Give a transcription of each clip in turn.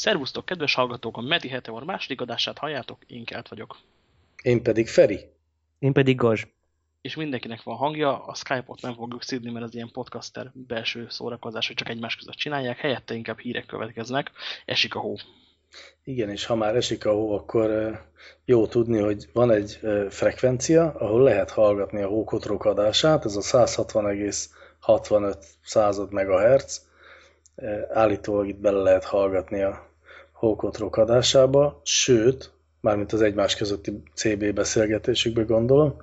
Szervusztok, kedves hallgatók, a Medi Heteor második adását halljátok, én Kelt vagyok. Én pedig Feri. Én pedig Gazs. És mindenkinek van hangja, a Skype-ot nem fogjuk szídni, mert ez ilyen podcaster belső szórakozás, hogy csak egymás között csinálják, helyette inkább hírek következnek, esik a hó. Igen, és ha már esik a hó, akkor jó tudni, hogy van egy frekvencia, ahol lehet hallgatni a hókotrók adását, ez a 160,65 század MHz, állítólag itt bele lehet hallgatni a hókotrók adásába, sőt, mármint az egymás közötti CB beszélgetésükbe gondolom,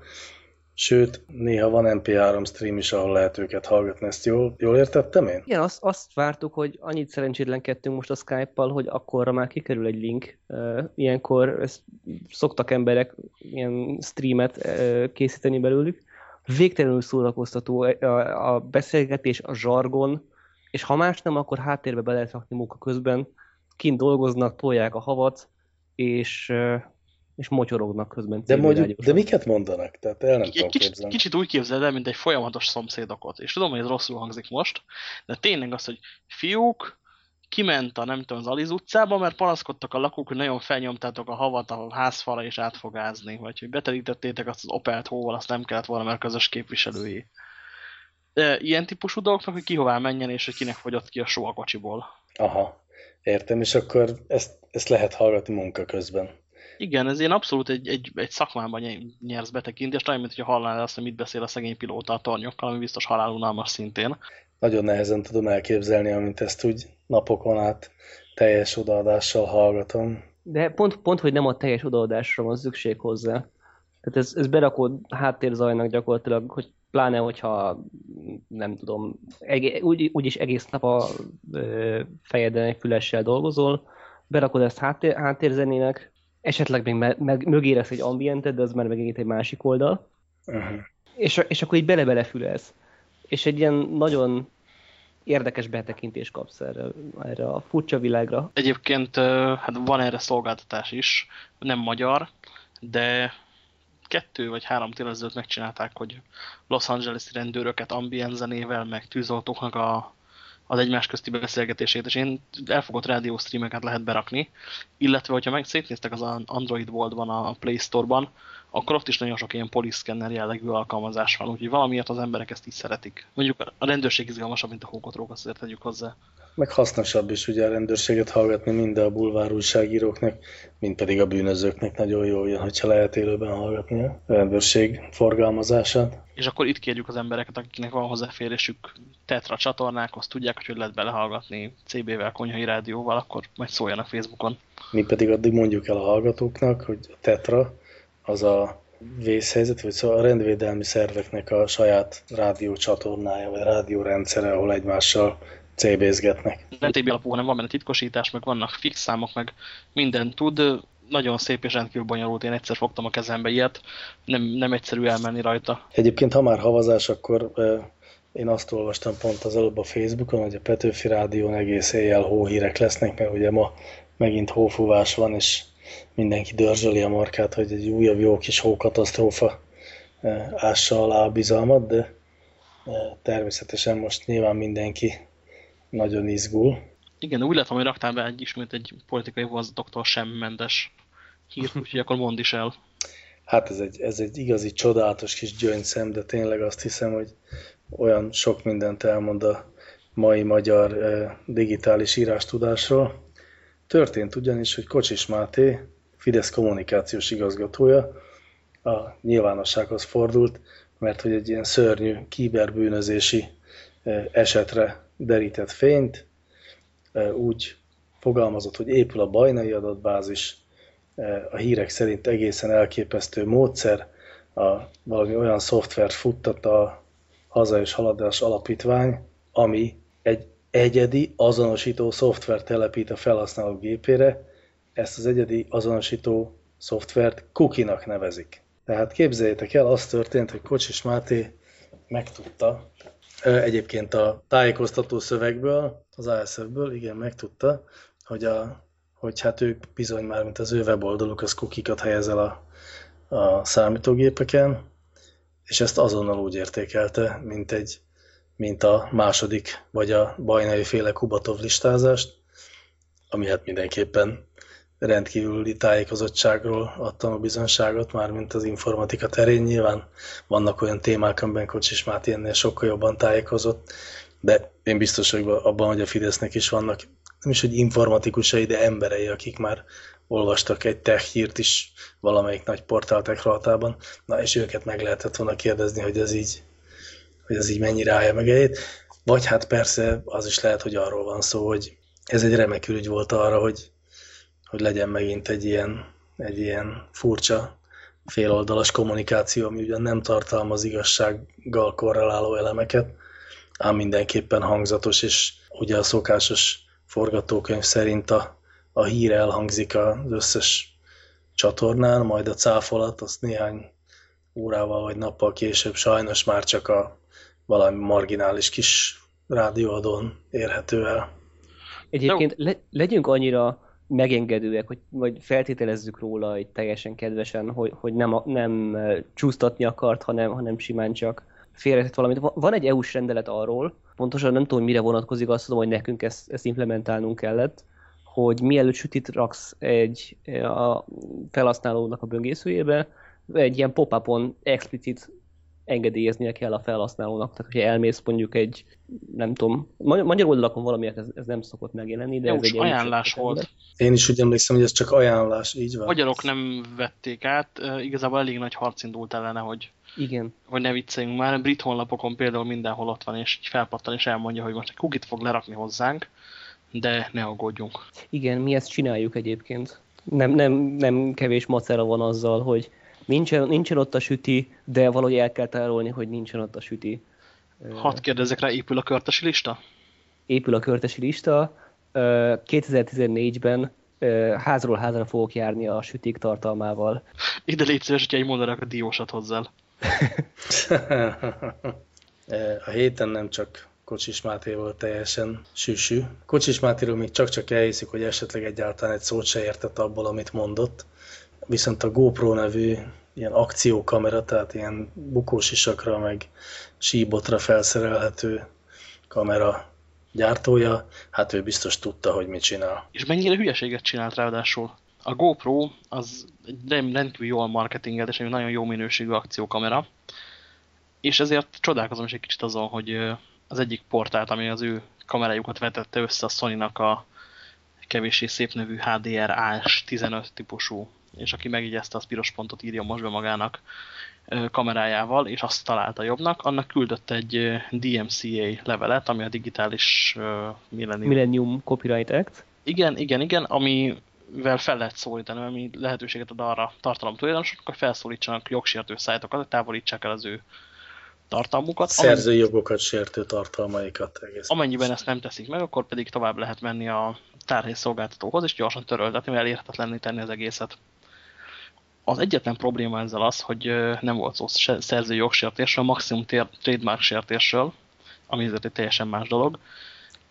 Sőt, néha van MP3 stream is, ahol lehet őket hallgatni. Ezt jól, jól értettem én? Igen, azt, azt vártuk, hogy annyit szerencsétlenkedtünk most a Skype-pal, hogy akkorra már kikerül egy link. Ilyenkor ezt szoktak emberek ilyen streamet készíteni belőlük. Végtelenül szórakoztató a beszélgetés, a zsargon, és ha más nem, akkor háttérbe be lehet rakni munka közben. Kint dolgoznak, tolják a havat, és és motyorognak közben. De, mondjuk, de miket mondanak? Tehát el nem tudom kicsit, kicsit úgy képzeld el, mint egy folyamatos szomszédokot. És tudom, hogy ez rosszul hangzik most, de tényleg az, hogy fiúk, kiment a nem tudom, az Aliz utcába, mert panaszkodtak a lakók, hogy nagyon felnyomtátok a havat a házfala és át fog ázni, vagy hogy betelítettétek azt az Opelt hóval, azt nem kellett volna, mert közös képviselői. Ilyen típusú dolgoknak, hogy ki hová menjen, és hogy kinek fogyott ki a só a kocsiból. Aha, értem, és akkor ezt, ezt lehet hallgatni munka közben. Igen, ez ilyen abszolút egy, egy, egy szakmában nyersz betekintést, olyan, mint hogyha hallanál azt, hogy mit beszél a szegény pilóta a tornyokkal, ami biztos halálunalmas szintén. Nagyon nehezen tudom elképzelni, amint ezt úgy napokon át teljes odaadással hallgatom. De pont, pont hogy nem a teljes odaadásra van szükség hozzá. Tehát ez, ez berakod háttérzajnak gyakorlatilag, hogy pláne, hogyha nem tudom, egé, úgy, úgyis egész nap a ö, fejeden egy fülessel dolgozol, berakod ezt háttér, háttérzenének, esetleg még me, meg, mögé lesz egy ambiented, de az már megint egy másik oldal. Uh-huh. És, és akkor így bele-belefülelsz. És egy ilyen nagyon érdekes betekintést kapsz erre, erre a furcsa világra. Egyébként hát van erre szolgáltatás is, nem magyar, de kettő vagy három tél megcsinálták, hogy Los Angeles-i rendőröket ambient zenével, meg tűzoltóknak a az egymás közti beszélgetését, és én elfogott rádió streameket lehet berakni, illetve hogyha meg szétnéztek az Android World-ban, a Play Store-ban, akkor ott is nagyon sok ilyen poliszkenner jellegű alkalmazás van, úgyhogy valamiért az emberek ezt így szeretik. Mondjuk a rendőrség izgalmasabb, mint a hókotrók, azért tegyük hozzá. Meg hasznosabb is ugye a rendőrséget hallgatni mind a bulvár újságíróknak, mind pedig a bűnözőknek nagyon jó jön, hogyha lehet élőben hallgatni a rendőrség forgalmazását. És akkor itt kérjük az embereket, akiknek van hozzáférésük Tetra csatornákhoz, tudják, hogy hogy lehet belehallgatni CB-vel, konyhai rádióval, akkor majd szóljanak Facebookon. Mi pedig addig mondjuk el a hallgatóknak, hogy a Tetra az a vészhelyzet, vagy szóval a rendvédelmi szerveknek a saját rádiócsatornája, vagy rádiórendszere, ahol egymással CB-zgetnek. Nem TB alapú, hanem van benne titkosítás, meg vannak fix számok, meg minden tud. Nagyon szép és rendkívül bonyolult. Én egyszer fogtam a kezembe ilyet. Nem, nem egyszerű elmenni rajta. Egyébként, ha már havazás, akkor én azt olvastam pont az előbb a Facebookon, hogy a Petőfi Rádión egész éjjel hóhírek lesznek, mert ugye ma megint hófúvás van, és mindenki dörzsöli a markát, hogy egy újabb jó kis hókatasztrófa ássa alá a bizalmat, de természetesen most nyilván mindenki nagyon izgul. Igen, úgy látom, hogy raktál be egy ismét egy politikai vozdoktor sem mendes hírt, úgyhogy akkor mondd is el. Hát ez egy, ez egy igazi csodálatos kis gyöngyszem, de tényleg azt hiszem, hogy olyan sok mindent elmond a mai magyar eh, digitális írástudásról. Történt ugyanis, hogy Kocsis Máté, Fidesz kommunikációs igazgatója a nyilvánossághoz fordult, mert hogy egy ilyen szörnyű kiberbűnözési esetre derített fényt, úgy fogalmazott, hogy épül a bajnai adatbázis, a hírek szerint egészen elképesztő módszer, a, valami olyan szoftvert futtat a Haza és Haladás Alapítvány, ami egy egyedi azonosító szoftvert telepít a felhasználó gépére, ezt az egyedi azonosító szoftvert kukinak nevezik. Tehát képzeljétek el, az történt, hogy Kocsis Máté megtudta, Egyébként a tájékoztató szövegből, az ASF-ből, igen, megtudta, hogy, a, hogy hát ők bizony már, mint az ő weboldaluk, az kukikat helyez el a, a számítógépeken, és ezt azonnal úgy értékelte, mint, egy, mint a második, vagy a bajnai féle Kubatov listázást, ami hát mindenképpen rendkívüli tájékozottságról adtam a bizonságot, már mint az informatika terén. Nyilván vannak olyan témák, amiben Kocsis Máté ennél sokkal jobban tájékozott, de én biztos vagyok abban, hogy a Fidesznek is vannak nem is, hogy informatikusai, de emberei, akik már olvastak egy tech hírt is valamelyik nagy portál techrohatában, na és őket meg lehetett volna kérdezni, hogy ez így, hogy ez így mennyire állja meg egyet. Vagy hát persze az is lehet, hogy arról van szó, hogy ez egy remek ürügy volt arra, hogy, hogy legyen megint egy ilyen, egy ilyen furcsa féloldalas kommunikáció, ami ugyan nem tartalmaz igazsággal korreláló elemeket, ám mindenképpen hangzatos, és ugye a szokásos forgatókönyv szerint a, a hír elhangzik az összes csatornán, majd a cáfolat azt néhány órával vagy nappal később sajnos már csak a valami marginális kis rádióadón érhető el. Egyébként le, legyünk annyira megengedőek, hogy, vagy feltételezzük róla egy teljesen kedvesen, hogy, hogy nem, nem csúsztatni akart, hanem, hanem simán csak félretett valamit. Van egy EU-s rendelet arról, pontosan nem tudom, mire vonatkozik, azt tudom, hogy nekünk ezt, ezt implementálnunk kellett, hogy mielőtt sütit raksz egy a felhasználónak a böngészőjébe, egy ilyen pop-upon explicit engedélyeznie kell a felhasználónak. Tehát, hogyha elmész mondjuk egy, nem tudom, magyar oldalakon valamiért ez, ez nem szokott megjelenni, de Jó, ez egy ajánlás volt. Én is úgy emlékszem, hogy ez csak ajánlás, így van. Magyarok nem vették át, igazából elég nagy harc indult ellene, hogy igen. Hogy ne vicceljünk már, brit honlapokon például mindenhol ott van, és így felpattan, és elmondja, hogy most egy kukit fog lerakni hozzánk, de ne aggódjunk. Igen, mi ezt csináljuk egyébként. Nem, nem, nem kevés macera van azzal, hogy nincsen, nincsen ott a süti, de valahogy el kell tárolni, hogy nincsen ott a süti. Hadd kérdezzek rá, épül a körtesi lista? Épül a körtesi lista. 2014-ben házról házra fogok járni a sütik tartalmával. Ide légy szíves, hogyha egy mondanak a diósat hozzá. a héten nem csak Kocsis Máté volt teljesen sűsű. Kocsis Mátéről még csak-csak elhiszik, hogy esetleg egyáltalán egy szót se értett abból, amit mondott. Viszont a GoPro nevű ilyen akciókamera, tehát ilyen bukósisakra, meg síbotra felszerelhető kamera gyártója, hát ő biztos tudta, hogy mit csinál. És mennyire hülyeséget csinált ráadásul? A GoPro az egy rendkívül jól marketingelt és egy nagyon jó minőségű akciókamera, és ezért csodálkozom is egy kicsit azon, hogy az egyik portált, ami az ő kamerájukat vetette össze a Sony-nak a kevéssé szép nevű HDR AS 15 típusú, és aki megigyezte, az piros pontot írja most be magának kamerájával, és azt találta jobbnak, annak küldött egy DMCA levelet, ami a digitális Millennium, Millennium Copyright Act. Igen, igen, igen, ami vel fel lehet szólítani, ami lehetőséget ad arra tartalom tulajdonosoknak, hogy felszólítsanak jogsértő szájtokat, hogy távolítsák el az ő tartalmukat. Szerzői jogokat sértő tartalmaikat. Egész amennyiben ezt nem teszik meg, akkor pedig tovább lehet menni a tárhely szolgáltatóhoz, és gyorsan töröltetni, mert elérhetetlenné tenni az egészet. Az egyetlen probléma ezzel az, hogy nem volt szó szerzői jogsértésről, maximum trademark sértésről, ami ezért egy teljesen más dolog,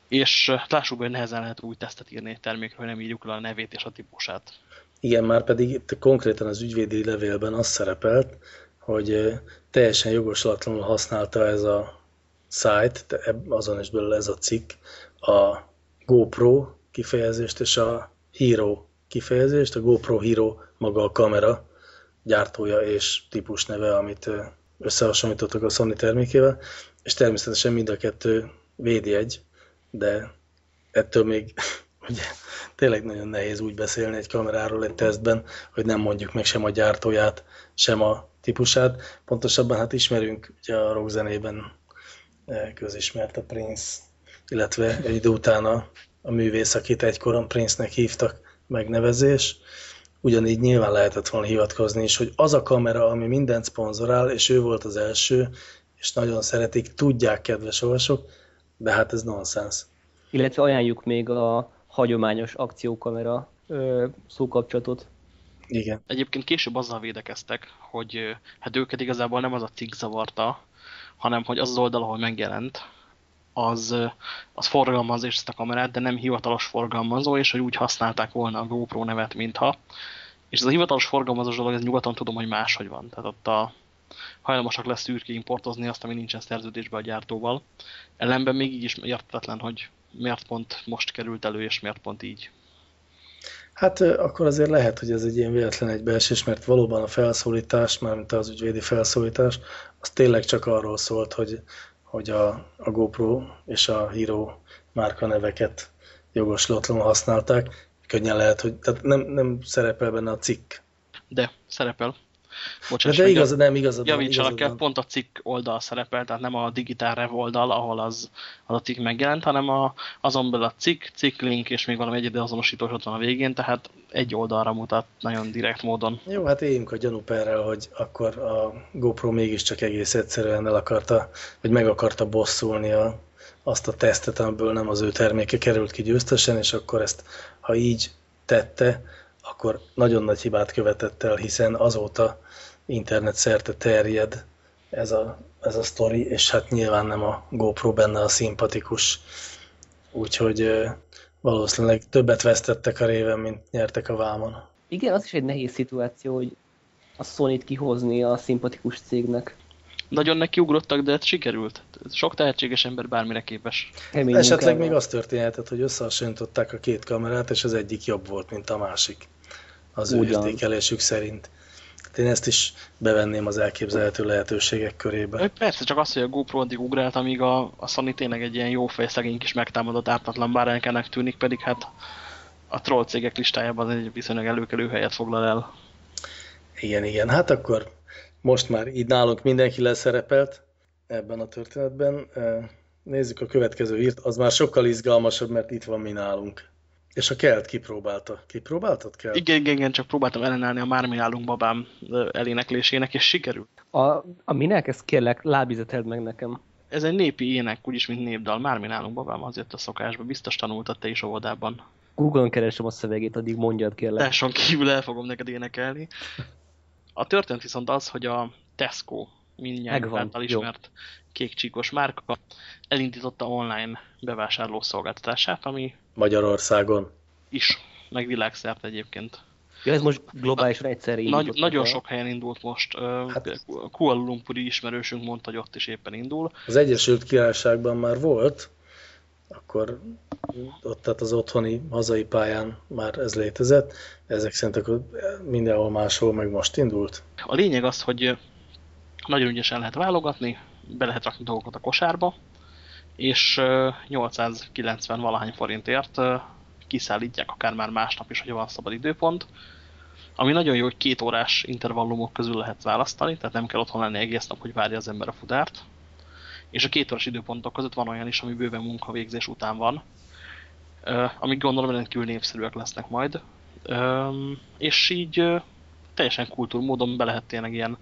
és lássuk, hogy nehezen lehet új tesztet írni egy termékről, nem írjuk le a nevét és a típusát. Igen, már pedig itt konkrétan az ügyvédi levélben az szerepelt, hogy teljesen jogoslatlanul használta ez a site, azon is belőle ez a cikk, a GoPro kifejezést és a Hero kifejezést. A GoPro Hero maga a kamera gyártója és típus neve, amit összehasonlítottak a Sony termékével, és természetesen mind a kettő védjegy, de ettől még ugye, tényleg nagyon nehéz úgy beszélni egy kameráról egy tesztben, hogy nem mondjuk meg sem a gyártóját, sem a típusát. Pontosabban hát ismerünk ugye a rockzenében közismert a Prince, illetve egy idő után a, a művész, akit egykoron Prince-nek hívtak megnevezés. Ugyanígy nyilván lehetett volna hivatkozni is, hogy az a kamera, ami mindent szponzorál, és ő volt az első, és nagyon szeretik, tudják, kedves olvasók, de hát ez nonsens. Illetve ajánljuk még a hagyományos akciókamera ö, szókapcsolatot. Igen. Egyébként később azzal védekeztek, hogy hát őket igazából nem az a cikk zavarta, hanem hogy az az oldal, ahol megjelent, az, az forgalmazza ezt a kamerát, de nem hivatalos forgalmazó, és hogy úgy használták volna a GoPro nevet, mintha. És ez a hivatalos forgalmazós dolog, ez nyugaton tudom, hogy máshogy van. Tehát ott a, hajlamosak lesz űrki importozni azt, ami nincsen szerződésbe a gyártóval. Ellenben még így is értetlen, hogy miért pont most került elő, és miért pont így. Hát akkor azért lehet, hogy ez egy ilyen véletlen egybeesés, mert valóban a felszólítás, mármint az ügyvédi felszólítás, az tényleg csak arról szólt, hogy, hogy a, a GoPro és a Hero márka neveket jogoslatlanul használták. Könnyen lehet, hogy tehát nem, nem szerepel benne a cikk. De, szerepel. Bocsáss, de, de igaz, nem igazad Javítsanak el, pont a cikk oldal szerepel, tehát nem a digitál rev oldal, ahol az, az a cikk megjelent, hanem a, azon belül a cikk, cikk link, és még valami egyedi azonosítós ott van a végén, tehát egy oldalra mutat nagyon direkt módon. Jó, hát éljünk a gyanúperrel, hogy akkor a GoPro mégiscsak egész egyszerűen el akarta, vagy meg akarta bosszulni a, azt a tesztet, amiből nem az ő terméke került ki győztesen, és akkor ezt, ha így tette, akkor nagyon nagy hibát követett el, hiszen azóta internet szerte terjed ez a, ez a sztori, és hát nyilván nem a GoPro benne a szimpatikus. Úgyhogy valószínűleg többet vesztettek a réven, mint nyertek a vámon. Igen, az is egy nehéz szituáció, hogy a Sony-t kihozni a szimpatikus cégnek. Nagyon nekiugrottak, de ez sikerült. Sok tehetséges ember bármire képes. Kemény Esetleg még az történhetett, hogy összehasonlították a két kamerát, és az egyik jobb volt, mint a másik. Az Ugyan. ő értékelésük szerint. Hát én ezt is bevenném az elképzelhető lehetőségek körébe. Persze, csak az, hogy a GoPro addig ugrált, amíg a, a Sony tényleg egy ilyen jó fej szegény kis megtámadott ártatlan báránykának tűnik, pedig hát a troll cégek listájában egy viszonylag előkelő helyet foglal el. Igen, igen. Hát akkor most már így nálunk mindenki leszerepelt ebben a történetben. Nézzük a következő hírt, az már sokkal izgalmasabb, mert itt van mi nálunk. És a kelt kipróbálta. Kipróbáltad kell? Igen, igen, igen, csak próbáltam ellenállni a Már mi állunk babám eléneklésének, és sikerült. A, a minek? Ezt kérlek, lábizeteld meg nekem. Ez egy népi ének, úgyis, mint népdal. Már mi nálunk babám, azért a szokásba. Biztos tanultad te is óvodában. Google-on keresem a szövegét, addig mondjad kérlek. Tesson kívül el fogom neked énekelni. A történet viszont az, hogy a Tesco mindjárt által ismert kékcsíkos márka elindította online bevásárló szolgáltatását, ami Magyarországon is, meg világszerte egyébként. Ja, ez most globálisra egyszerre Nagy, Nagyon el. sok helyen indult most. Hát, Kuala Lumpuri ismerősünk mondta, hogy ott is éppen indul. Az Egyesült Királyságban már volt, akkor ott tehát az otthoni hazai pályán már ez létezett, ezek szerint akkor mindenhol máshol meg most indult. A lényeg az, hogy nagyon ügyesen lehet válogatni, be lehet rakni dolgokat a kosárba, és 890 valahány forintért kiszállítják akár már másnap is, hogy van szabad időpont, ami nagyon jó, hogy két órás intervallumok közül lehet választani, tehát nem kell otthon lenni egész nap, hogy várja az ember a fudárt. És a két órás időpontok között van olyan is, ami bőven munkavégzés után van, amik gondolom rendkívül népszerűek lesznek majd. És így teljesen kultúrmódon be lehet tényleg ilyen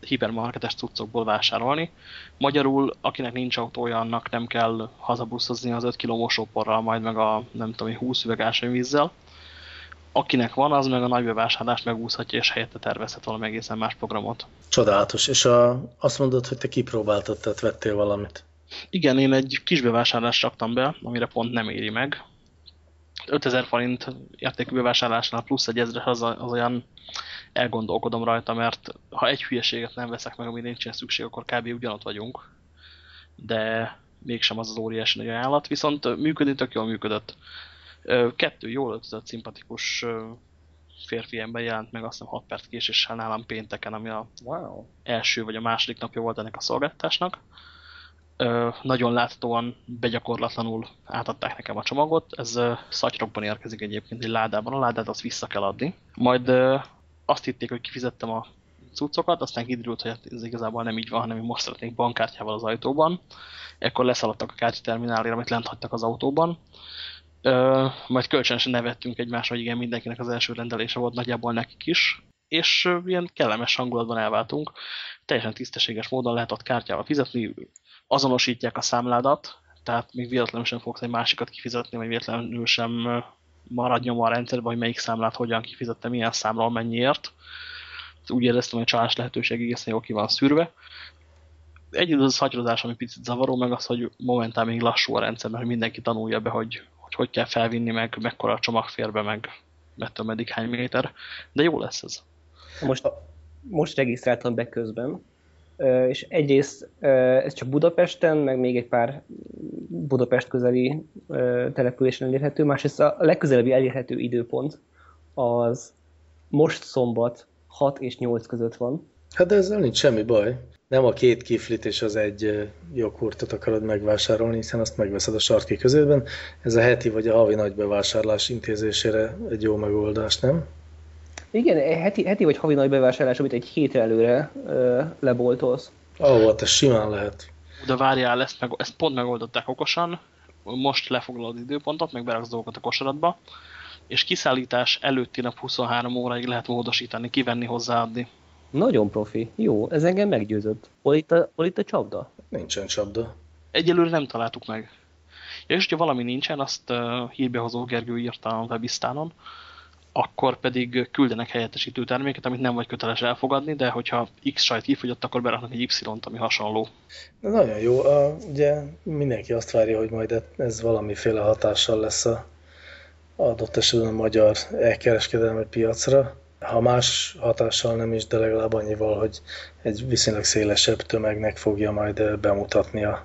hipermarketes cuccokból vásárolni. Magyarul, akinek nincs autója, annak nem kell hazabuszozni az 5 kg mosóporral, majd meg a nem tudom, 20 üveg ásványvízzel. Akinek van, az meg a nagy bevásárlást megúszhatja, és helyette tervezhet valami egészen más programot. Csodálatos. És a, azt mondod, hogy te kipróbáltad, tehát vettél valamit. Igen, én egy kis bevásárlást raktam be, amire pont nem éri meg. 5000 forint értékű bevásárlásnál plusz egy ezres az, az olyan elgondolkodom rajta, mert ha egy hülyeséget nem veszek meg, ami nincsen szükség, akkor kb. ugyanott vagyunk. De mégsem az az óriási nagy ajánlat, viszont működni tök jól működött. Kettő jól öltözött, szimpatikus férfi ember jelent meg, azt hiszem 6 perc késéssel nálam pénteken, ami a wow. első vagy a második napja volt ennek a szolgáltatásnak. Nagyon láthatóan, begyakorlatlanul átadták nekem a csomagot. Ez szatyrokban érkezik egyébként egy ládában. A ládát azt vissza kell adni. Majd azt hitték, hogy kifizettem a cuccokat, aztán kiderült, hogy hát ez igazából nem így van, hanem most szeretnék bankkártyával az ajtóban. Ekkor leszaladtak a kártyaterminálért, amit lent hagytak az autóban. Ö, majd kölcsönösen nevettünk egymásra, hogy igen, mindenkinek az első rendelése volt, nagyjából nekik is. És ilyen kellemes hangulatban elváltunk. Teljesen tisztességes módon lehet ott kártyával fizetni, azonosítják a számládat, tehát még véletlenül sem fogsz egy másikat kifizetni, vagy véletlenül sem marad nyoma a rendszerben, hogy melyik számlát hogyan kifizette, milyen számról mennyiért. Úgy éreztem, hogy a csalás lehetőség egészen jól ki van szűrve. Egy az hagyrozás, ami picit zavaró, meg az, hogy momentán még lassú a rendszer, mert mindenki tanulja be, hogy hogy, hogy kell felvinni, meg mekkora a csomag fér be, meg mettől meddig hány méter. De jó lesz ez. Most, most regisztráltam be közben, és egyrészt ez csak Budapesten, meg még egy pár Budapest közeli településen elérhető, másrészt a legközelebbi elérhető időpont az most szombat 6 és 8 között van. Hát de ezzel nincs semmi baj. Nem a két kiflit és az egy joghurtot akarod megvásárolni, hiszen azt megveszed a sarki közében. Ez a heti vagy a havi nagy bevásárlás intézésére egy jó megoldás, nem? Igen, heti, heti vagy havi nagy bevásárlás, amit egy hétre előre ö, leboltolsz. Ahol oh, ez simán lehet. De várjál, ezt, meg, ezt pont megoldották okosan, most lefoglalod időpontot, meg beraksz dolgokat a kosaratba, és kiszállítás előtti nap 23 óráig lehet módosítani, kivenni, hozzáadni. Nagyon profi. Jó, ez engem meggyőzött. Hol itt a, hol itt a csapda? Nincsen csapda. Egyelőre nem találtuk meg. Ja, és hogyha valami nincsen, azt uh, hírbehozó Gergő írta a webisztánon, akkor pedig küldenek helyettesítő terméket, amit nem vagy köteles elfogadni, de hogyha X sajt kifogyott, akkor beraknak egy Y-t, ami hasonló. De nagyon jó. A, ugye mindenki azt várja, hogy majd ez valamiféle hatással lesz a adott esetben a magyar elkereskedelmi piacra. Ha más hatással nem is, de legalább annyival, hogy egy viszonylag szélesebb tömegnek fogja majd bemutatni a,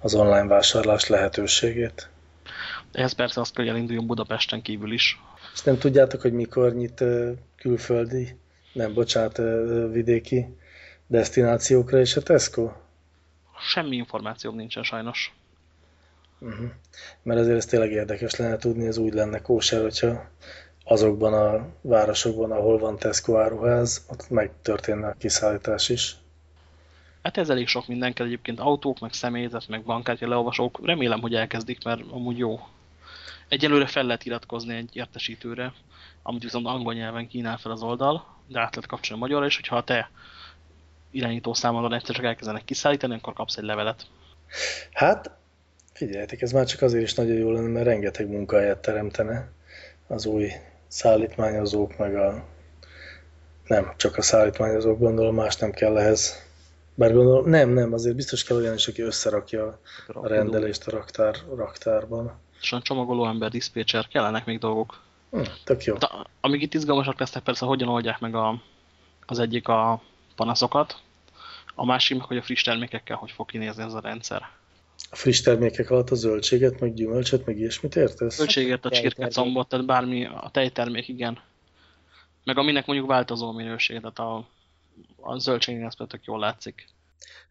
az online vásárlás lehetőségét. Ehhez persze azt kell, hogy elinduljon Budapesten kívül is. És nem tudjátok, hogy mikor nyit külföldi, nem, bocsánat, vidéki destinációkra és a Tesco? Semmi információm nincsen sajnos. Uh -huh. Mert azért ez tényleg érdekes lenne tudni, ez úgy lenne kóser, hogyha azokban a városokban, ahol van Tesco áruház, ott megtörténne a kiszállítás is. Hát ez elég sok minden kell egyébként, autók, meg személyzet, meg bankkártya leolvasók. Remélem, hogy elkezdik, mert amúgy jó. Egyelőre fel lehet iratkozni egy értesítőre, amit viszont angol nyelven kínál fel az oldal, de át lehet kapcsolni magyarra, és hogyha te irányító számodon egyszer csak elkezdenek kiszállítani, akkor kapsz egy levelet. Hát, figyeljetek, ez már csak azért is nagyon jó lenne, mert rengeteg munkahelyet teremtene az új szállítmányozók, meg a nem, csak a szállítmányozók, gondolom más nem kell ehhez. Bár gondolom, nem, nem, azért biztos kell olyan is, aki összerakja a rendelést a raktár, raktárban. A csomagoló ember, diszpécser, kellenek még dolgok. Hm, tök jó. De, amíg itt izgalmasak lesznek persze, hogyan oldják meg a, az egyik a panaszokat, a másik meg, hogy a friss termékekkel hogy fog kinézni ez a rendszer. A friss termékek alatt a zöldséget, meg gyümölcsöt, meg ilyesmit értesz? Zöldséget, a csirkecombot, tehát bármi, a tejtermék, igen. Meg aminek mondjuk változó minőség, tehát a, a zöldségnél ez tök jól látszik.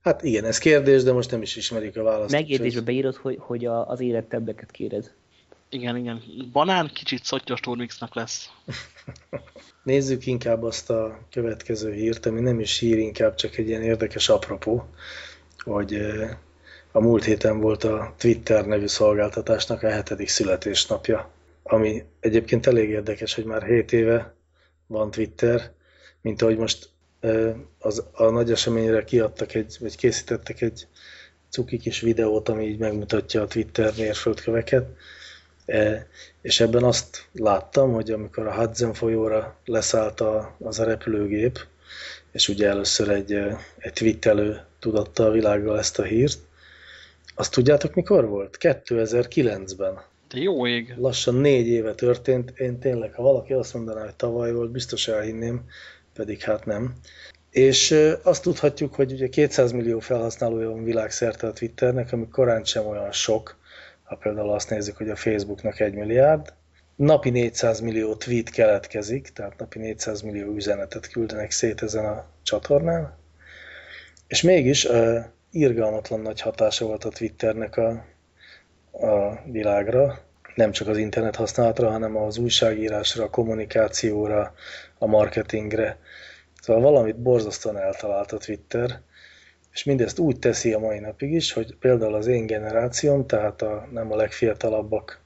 Hát igen, ez kérdés, de most nem is ismerik a választ. Megjegyzésbe beírod, hogy, hogy a, az élettebbeket kéred. Igen, igen. Banán kicsit szottyos turmixnak lesz. Nézzük inkább azt a következő hírt, ami nem is hír, inkább csak egy ilyen érdekes apropó, hogy a múlt héten volt a Twitter nevű szolgáltatásnak a hetedik születésnapja, ami egyébként elég érdekes, hogy már 7 éve van Twitter, mint ahogy most az, a nagy eseményre kiadtak egy, vagy készítettek egy cuki kis videót, ami így megmutatja a Twitter mérföldköveket, és ebben azt láttam, hogy amikor a Hudson folyóra leszállt a, az a repülőgép, és ugye először egy, egy twittelő tudatta a világgal ezt a hírt, azt tudjátok mikor volt? 2009-ben. De jó ég. Lassan négy éve történt. Én tényleg, ha valaki azt mondaná, hogy tavaly volt, biztos elhinném, pedig hát nem. És azt tudhatjuk, hogy ugye 200 millió felhasználója van világszerte a Twitternek, ami korán sem olyan sok, ha például azt nézzük, hogy a Facebooknak 1 milliárd, napi 400 millió tweet keletkezik, tehát napi 400 millió üzenetet küldenek szét ezen a csatornán, és mégis uh, irgalmatlan nagy hatása volt a Twitternek a, a világra, nem csak az internet használatra, hanem az újságírásra, a kommunikációra, a marketingre. Szóval valamit borzasztóan eltalált a Twitter, és mindezt úgy teszi a mai napig is, hogy például az én generációm, tehát a, nem a legfiatalabbak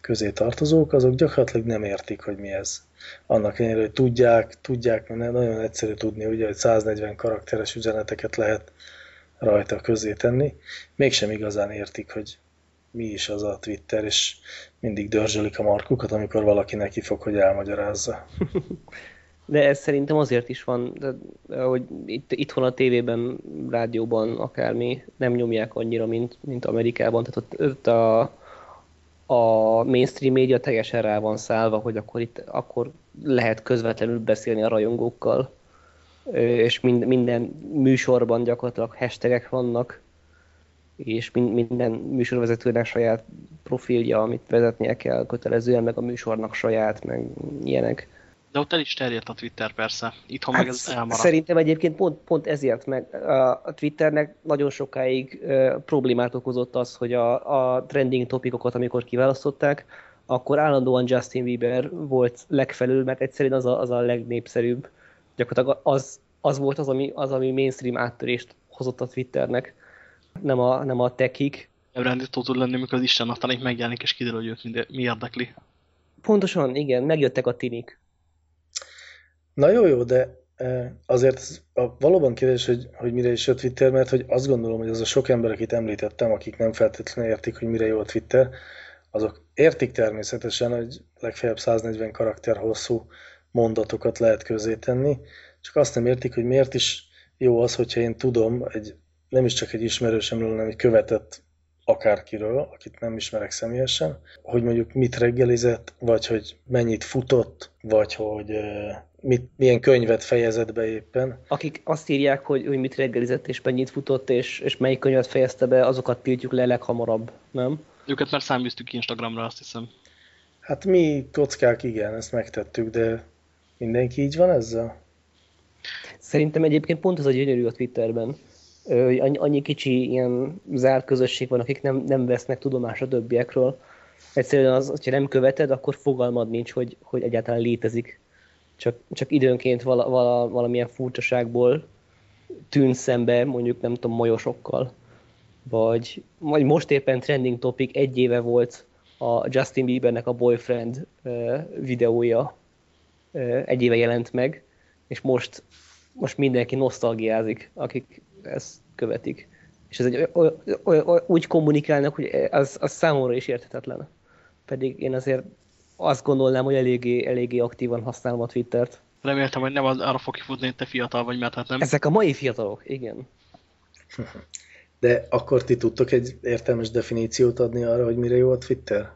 közé tartozók, azok gyakorlatilag nem értik, hogy mi ez. Annak ellenére, hogy tudják, tudják, mert nagyon egyszerű tudni, ugye, hogy 140 karakteres üzeneteket lehet rajta közé tenni, mégsem igazán értik, hogy mi is az a Twitter, és mindig dörzsölik a markukat, amikor valaki neki fog, hogy elmagyarázza. De ez szerintem azért is van, de, hogy itt, itthon a tévében, rádióban akármi nem nyomják annyira, mint, mint Amerikában. Tehát ott, ott a, a mainstream média teljesen rá van szállva, hogy akkor itt akkor lehet közvetlenül beszélni a rajongókkal, és mind, minden műsorban gyakorlatilag hashtagek vannak, és minden műsorvezetőnek saját profilja, amit vezetnie kell kötelezően, meg a műsornak saját, meg ilyenek. De ott el is terjedt a Twitter persze. Itthon hát meg ez elmaradt. Szerintem egyébként pont, pont ezért meg a Twitternek nagyon sokáig problémát okozott az, hogy a, a trending topikokat, amikor kiválasztották, akkor állandóan Justin Bieber volt legfelül, mert egyszerűen az a, az a legnépszerűbb. Gyakorlatilag az, az volt az ami, az, ami mainstream áttörést hozott a Twitternek, nem a, nem a techik. Elrendító tud lenni, amikor az Isten aztán megjelenik, és kiderül, hogy őt mi érdekli. Pontosan, igen, megjöttek a tinik. Na jó, jó, de e, azért a, valóban kérdés, hogy, hogy mire is a Twitter, mert hogy azt gondolom, hogy az a sok ember, akit említettem, akik nem feltétlenül értik, hogy mire jó a Twitter, azok értik természetesen, hogy legfeljebb 140 karakter hosszú mondatokat lehet közé tenni, csak azt nem értik, hogy miért is jó az, hogyha én tudom, egy, nem is csak egy ismerősemről, hanem egy követett akárkiről, akit nem ismerek személyesen, hogy mondjuk mit reggelizett, vagy hogy mennyit futott, vagy hogy mit, milyen könyvet fejezett be éppen. Akik azt írják, hogy, hogy mit reggelizett, és mennyit futott, és, és melyik könyvet fejezte be, azokat tiltjuk le leghamarabb, nem? Őket már száműztük Instagramra, azt hiszem. Hát mi kockák, igen, ezt megtettük, de mindenki így van ezzel? Szerintem egyébként pont ez a gyönyörű a Twitterben, annyi kicsi ilyen zárt közösség van, akik nem, nem vesznek tudomást a többiekről. Egyszerűen az, hogyha nem követed, akkor fogalmad nincs, hogy, hogy egyáltalán létezik. Csak, csak időnként vala, vala, valamilyen furcsaságból tűn szembe, mondjuk nem tudom, molyosokkal. Vagy, vagy most éppen trending topic egy éve volt a Justin Biebernek a Boyfriend videója. Egy éve jelent meg, és most, most mindenki nosztalgiázik, akik ezt követik. És ez egy, oly, oly, oly, úgy kommunikálnak, hogy az, az számomra is érthetetlen. Pedig én azért azt gondolnám, hogy eléggé, eléggé aktívan használom a Twittert. Reméltem, hogy nem az, arra fog kifutni, hogy te fiatal vagy, mert hát nem. Ezek a mai fiatalok, igen. De akkor ti tudtok egy értelmes definíciót adni arra, hogy mire jó a Twitter?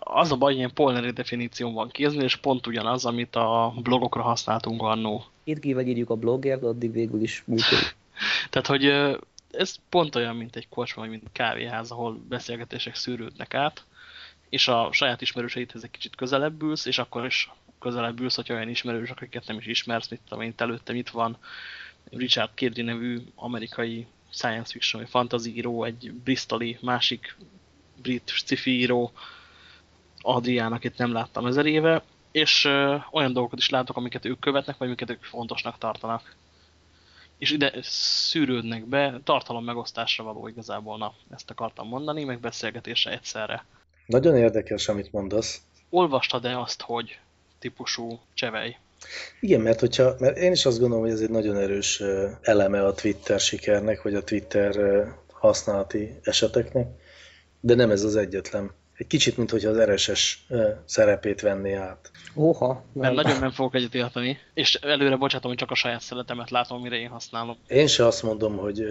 Az a baj, ilyen polneri definíció van kézni, és pont ugyanaz, amit a blogokra használtunk annó. Itt írjuk a blogért, addig végül is működik. Tehát, hogy ez pont olyan, mint egy kocsma, vagy mint kávéház, ahol beszélgetések szűrődnek át, és a saját ismerőseidhez egy kicsit közelebb ülsz, és akkor is közelebb ülsz, hogyha olyan ismerős, akiket nem is ismersz, tudom én, előttem itt van Richard Kedri nevű amerikai science fiction vagy fantasy író, egy bristoli másik brit sci-fi író, Adrián, akit nem láttam ezer éve, és ö, olyan dolgokat is látok, amiket ők követnek, vagy amiket ők fontosnak tartanak és ide szűrődnek be, tartalom megosztásra való igazából, na, ezt akartam mondani, meg beszélgetésre egyszerre. Nagyon érdekes, amit mondasz. Olvastad-e azt, hogy típusú csevej? Igen, mert, hogyha, mert én is azt gondolom, hogy ez egy nagyon erős eleme a Twitter sikernek, vagy a Twitter használati eseteknek, de nem ez az egyetlen egy kicsit, mint hogy az RSS szerepét venné át. Oha. Mert nagyon nem fogok egyet érteni, és előre bocsátom, hogy csak a saját szeletemet látom, mire én használom. Én se azt mondom, hogy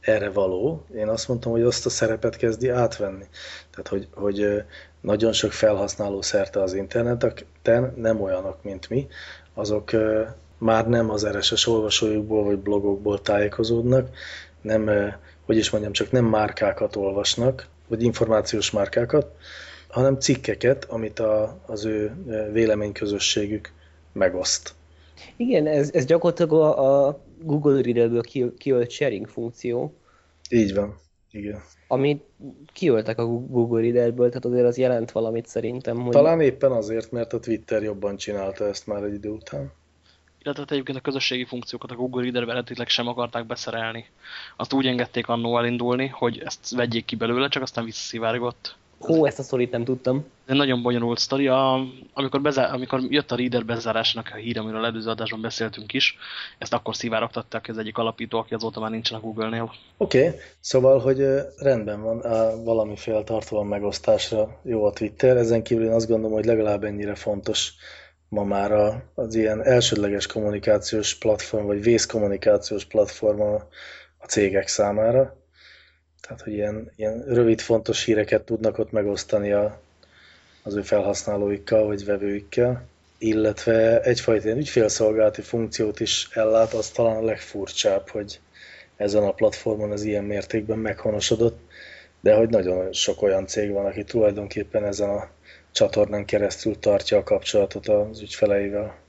erre való, én azt mondtam, hogy azt a szerepet kezdi átvenni. Tehát, hogy, hogy nagyon sok felhasználó szerte az interneten, nem olyanok, mint mi, azok már nem az RSS olvasójukból vagy blogokból tájékozódnak, nem, hogy is mondjam, csak nem márkákat olvasnak, vagy információs márkákat, hanem cikkeket, amit a, az ő véleményközösségük megoszt. Igen, ez, ez gyakorlatilag a, a Google Readerből kiölt sharing funkció. Így van, igen. Amit kiöltek a Google Readerből, tehát azért az jelent valamit szerintem. Hogy... Talán éppen azért, mert a Twitter jobban csinálta ezt már egy idő után illetve egyébként a közösségi funkciókat a Google Reader-be eredetileg sem akarták beszerelni. Azt úgy engedték annó elindulni, hogy ezt vegyék ki belőle, csak aztán visszaszivárgott. Hó, ezt a szorít nem tudtam. Ez nagyon bonyolult sztori. A, amikor, bezár, amikor jött a Reader bezárásának a hír, amiről előző adásban beszéltünk is, ezt akkor szivárogtatták az egyik alapító, aki azóta már nincsen a Google-nél. Oké, okay. szóval, hogy rendben van, valamiféle tartalom megosztásra jó a Twitter, ezen kívül én azt gondolom, hogy legalább ennyire fontos ma már az ilyen elsődleges kommunikációs platform, vagy vészkommunikációs platform a, a cégek számára. Tehát, hogy ilyen, ilyen rövid, fontos híreket tudnak ott megosztani a, az ő felhasználóikkal, vagy vevőikkel, illetve egyfajta ilyen ügyfélszolgálati funkciót is ellát, az talán a legfurcsább, hogy ezen a platformon ez ilyen mértékben meghonosodott, de hogy nagyon sok olyan cég van, aki tulajdonképpen ezen a csatornán keresztül tartja a kapcsolatot az ügyfeleivel.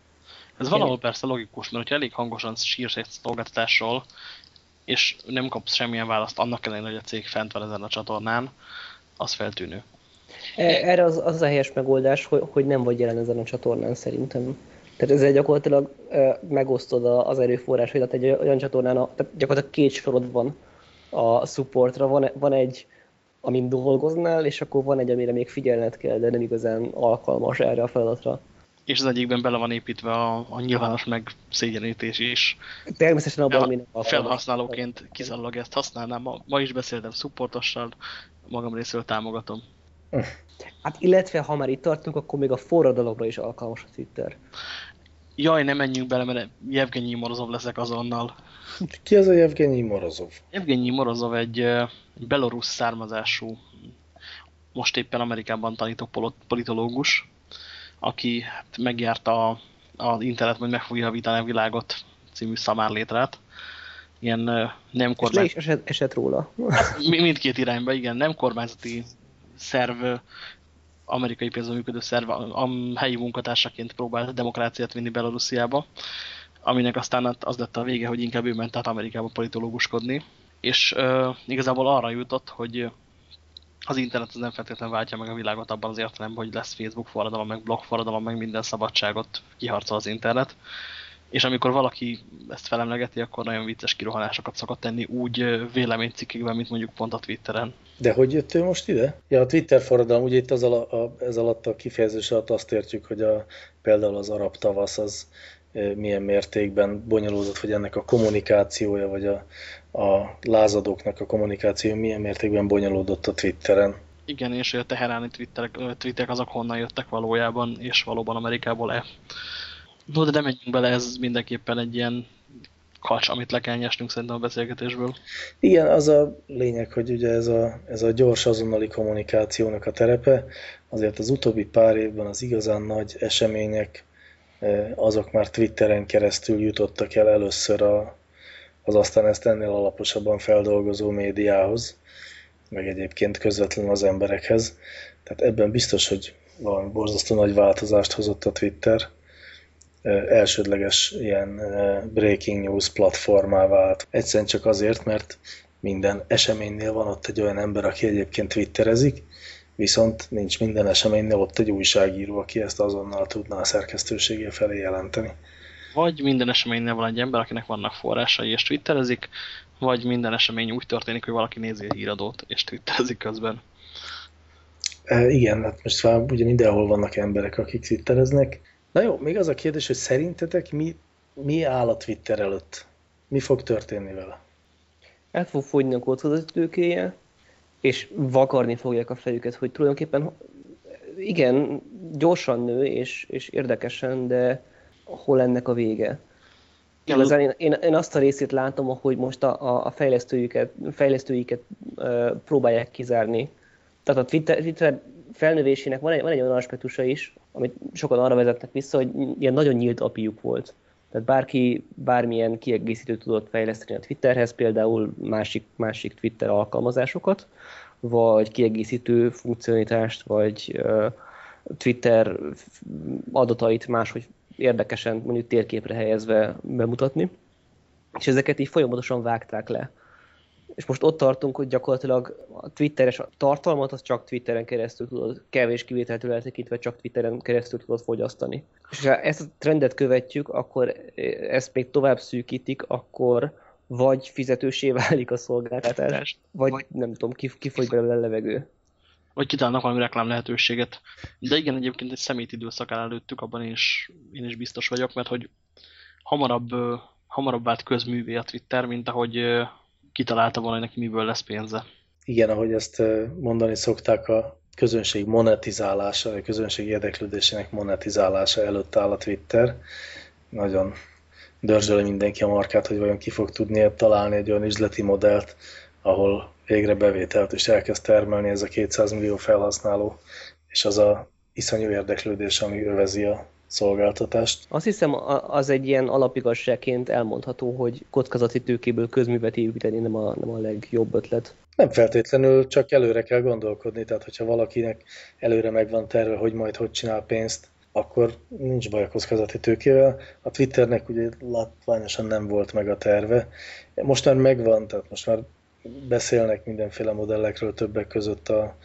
Ez valahol persze logikus, mert hogyha elég hangosan sírsz egy szolgáltatásról, és nem kapsz semmilyen választ annak ellenére, hogy a cég fent van ezen a csatornán, az feltűnő. E, erre az, az a helyes megoldás, hogy, hogy nem vagy jelen ezen a csatornán szerintem. Tehát ezzel gyakorlatilag e, megosztod az erőforrásodat egy olyan csatornán, tehát gyakorlatilag két sorod van a supportra. Van, van egy, amin dolgoznál, és akkor van egy, amire még figyelned kell, de nem igazán alkalmas erre a feladatra. És az egyikben bele van építve a, a nyilvános megszégyenítés is. Természetesen abban, ami nem Felhasználóként kizárólag ezt használnám. Ma, ma is beszéltem supportossal, magam részéről támogatom. Hát illetve, ha már itt tartunk, akkor még a forradalomra is alkalmas a Twitter. Jaj, nem menjünk bele, mert Jevgenyi Morozov leszek azonnal. Ki az a Jevgenyi Morozov? Jevgenyi Morozov egy belorusz származású, most éppen Amerikában tanító politológus, aki hát megjárta az internet, hogy meg fogja javítani a világot című szamárlétrát. Ilyen nem kormányzati... És le is esett, esett róla. Mindkét irányba, igen, nem kormányzati szerv, amerikai pénzben működő szerv, a helyi munkatársaként próbált demokráciát vinni Belarusziába, aminek aztán az lett a vége, hogy inkább ő ment át Amerikába politológuskodni, és uh, igazából arra jutott, hogy az internet az nem feltétlenül váltja meg a világot abban az értelemben, hogy lesz Facebook forradalom, meg blog forradalom, meg minden szabadságot kiharcol az internet. És amikor valaki ezt felemlegeti, akkor nagyon vicces kirohanásokat szokott tenni úgy véleménycikkekben, mint mondjuk pont a Twitteren. De hogy jött ő most ide? Ja, a Twitter forradalom, ugye itt az ala, a, ez alatt a kifejezés alatt azt értjük, hogy a, például az arab tavasz az milyen mértékben bonyolódott, vagy ennek a kommunikációja, vagy a, a lázadóknak a kommunikáció milyen mértékben bonyolódott a Twitteren. Igen, és a teheráni twitterek, twitterek azok honnan jöttek valójában, és valóban Amerikából-e. No, de nem menjünk bele, ez mindenképpen egy ilyen kacs, amit le kell nyesnünk szerintem a beszélgetésből. Igen, az a lényeg, hogy ugye ez a, ez a gyors azonnali kommunikációnak a terepe, azért az utóbbi pár évben az igazán nagy események, azok már Twitteren keresztül jutottak el először a, az aztán ezt ennél alaposabban feldolgozó médiához, meg egyébként közvetlenül az emberekhez. Tehát ebben biztos, hogy valami borzasztó nagy változást hozott a Twitter. Elsődleges ilyen breaking news platformá vált. Egyszerűen csak azért, mert minden eseménynél van ott egy olyan ember, aki egyébként twitterezik, viszont nincs minden eseménynél ott egy újságíró, aki ezt azonnal tudná a szerkesztőségé felé jelenteni. Vagy minden eseménynél van egy ember, akinek vannak forrásai és twitterezik, vagy minden esemény úgy történik, hogy valaki nézi a híradót és twitterezik közben. E, igen, hát most már ugye mindenhol vannak emberek, akik twittereznek. Na jó, még az a kérdés, hogy szerintetek mi, mi áll a Twitter előtt? Mi fog történni vele? El fog fogyni a kockázatőkéje, és vakarni fogják a fejüket, hogy tulajdonképpen igen, gyorsan nő, és, és érdekesen, de hol ennek a vége? Igazán én, én, én azt a részét látom, hogy most a, a fejlesztőiket, fejlesztőiket uh, próbálják kizárni. Tehát a Twitter, Twitter felnövésének van egy, van egy olyan aspektusa is, amit sokan arra vezetnek vissza, hogy ilyen nagyon nyílt apiuk volt. Tehát bárki bármilyen kiegészítőt tudott fejleszteni a Twitterhez, például másik, másik Twitter alkalmazásokat, vagy kiegészítő funkcionitást, vagy uh, Twitter adatait máshogy érdekesen mondjuk térképre helyezve bemutatni. És ezeket így folyamatosan vágták le. És most ott tartunk, hogy gyakorlatilag a Twitteres tartalmat az csak Twitteren keresztül tudod, kevés kivételtől eltekintve csak Twitteren keresztül tudod fogyasztani. És ha ezt a trendet követjük, akkor ezt még tovább szűkítik, akkor vagy fizetősé válik a szolgáltatás, vagy, vagy nem tudom, kifogy belőle a levegő vagy kitálnak valami reklám lehetőséget. De igen, egyébként egy szemét időszak előttük, abban is, én is biztos vagyok, mert hogy hamarabb, hamarabb vált közművé a Twitter, mint ahogy kitalálta volna, hogy neki miből lesz pénze. Igen, ahogy ezt mondani szokták, a közönség monetizálása, a közönség érdeklődésének monetizálása előtt áll a Twitter. Nagyon dörzsöli mindenki a markát, hogy vajon ki fog tudni találni egy olyan üzleti modellt, ahol végre bevételt is elkezd termelni ez a 200 millió felhasználó, és az a iszonyú érdeklődés, ami övezi az szolgáltatást. Azt hiszem, az egy ilyen alapigazságként elmondható, hogy kockázati tőkéből közművet építeni nem a, nem a legjobb ötlet. Nem feltétlenül, csak előre kell gondolkodni, tehát hogyha valakinek előre megvan terve, hogy majd hogy csinál pénzt, akkor nincs baj a kockázati tőkével. A Twitternek ugye látványosan nem volt meg a terve. Most már megvan, tehát most már beszélnek mindenféle modellekről, többek között a,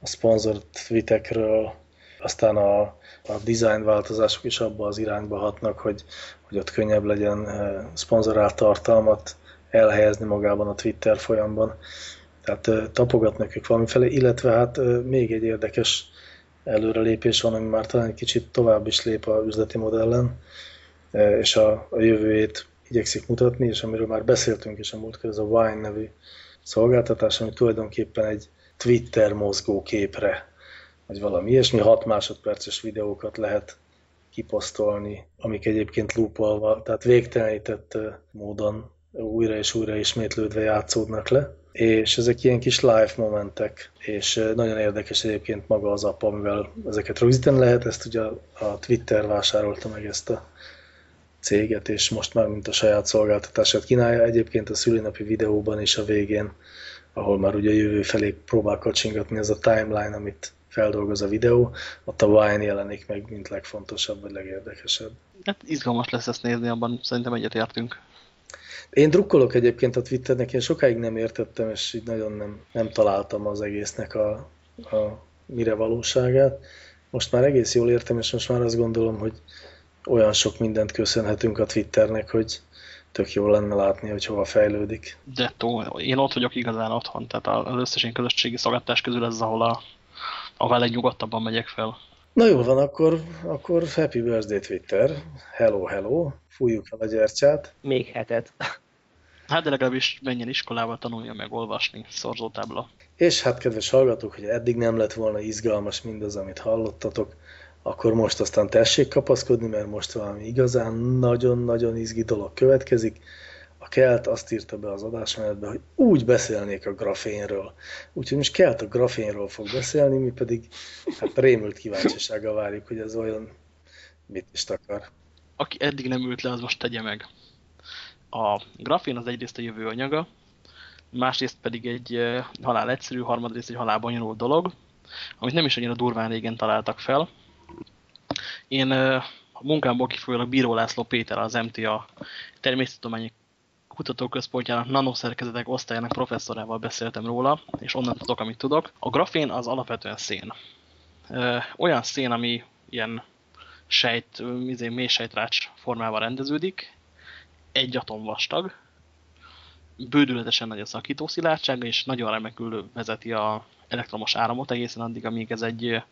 a szponzor tweetekről, aztán a, a design változások is abba az irányba hatnak, hogy, hogy ott könnyebb legyen eh, szponzorált tartalmat elhelyezni magában a Twitter folyamban. Tehát eh, tapogatnak ők valamifelé, illetve hát eh, még egy érdekes előrelépés van, ami már talán egy kicsit tovább is lép a üzleti modellen, és a, a jövőjét igyekszik mutatni, és amiről már beszéltünk is a múltkor, ez a Wine nevű szolgáltatás, ami tulajdonképpen egy Twitter mozgóképre, vagy valami ilyesmi, 6 másodperces videókat lehet kiposztolni, amik egyébként loopolva, tehát végtelenített módon újra és újra ismétlődve játszódnak le, és ezek ilyen kis live momentek, és nagyon érdekes egyébként maga az app, amivel ezeket rögzíteni lehet, ezt ugye a Twitter vásárolta meg ezt a céget, és most már mint a saját szolgáltatását kínálja. Egyébként a szülinapi videóban is a végén, ahol már ugye a jövő felé próbál kacsingatni, ez a timeline, amit feldolgoz a videó, ott a Wine jelenik meg, mint legfontosabb, vagy legérdekesebb. Hát izgalmas lesz ezt nézni, abban szerintem egyetértünk. Én drukkolok egyébként a Twitternek, én sokáig nem értettem, és így nagyon nem, nem találtam az egésznek a, a mire valóságát. Most már egész jól értem, és most már azt gondolom, hogy olyan sok mindent köszönhetünk a Twitternek, hogy tök jó lenne látni, hogy hova fejlődik. De tó, én ott vagyok igazán otthon, tehát az összes én közösségi szolgáltás közül ez, ahol a, ahol legnyugodtabban megyek fel. Na jó van, akkor, akkor happy birthday Twitter. Hello, hello. Fújjuk el a gyertyát. Még hetet. Hát de legalábbis menjen iskolába, tanulja meg olvasni, szorzótábla. És hát kedves hallgatók, hogy eddig nem lett volna izgalmas mindaz, amit hallottatok, akkor most aztán tessék kapaszkodni, mert most valami igazán nagyon-nagyon izgi dolog következik. Kelt azt írta be az adásmenetbe, hogy úgy beszélnék a grafénről. Úgyhogy most Kelt a grafénról fog beszélni, mi pedig hát rémült kíváncsisággal várjuk, hogy ez olyan mit is akar. Aki eddig nem ült le, az most tegye meg. A grafén az egyrészt a jövő anyaga, másrészt pedig egy eh, halál egyszerű, harmadrészt egy halál bonyolult dolog, amit nem is annyira durván régen találtak fel, én a munkámból kifolyólag Bíró László Péter, az MTA természettudományi kutatóközpontjának nanoszerkezetek osztályának professzorával beszéltem róla, és onnan tudok, amit tudok. A grafén az alapvetően szén. Olyan szén, ami ilyen sejt, izé, mély sejtrács formával rendeződik, egy atom vastag, bődületesen nagy a szakítószilárdsága, és nagyon remekül vezeti a elektromos áramot egészen addig, amíg ez egy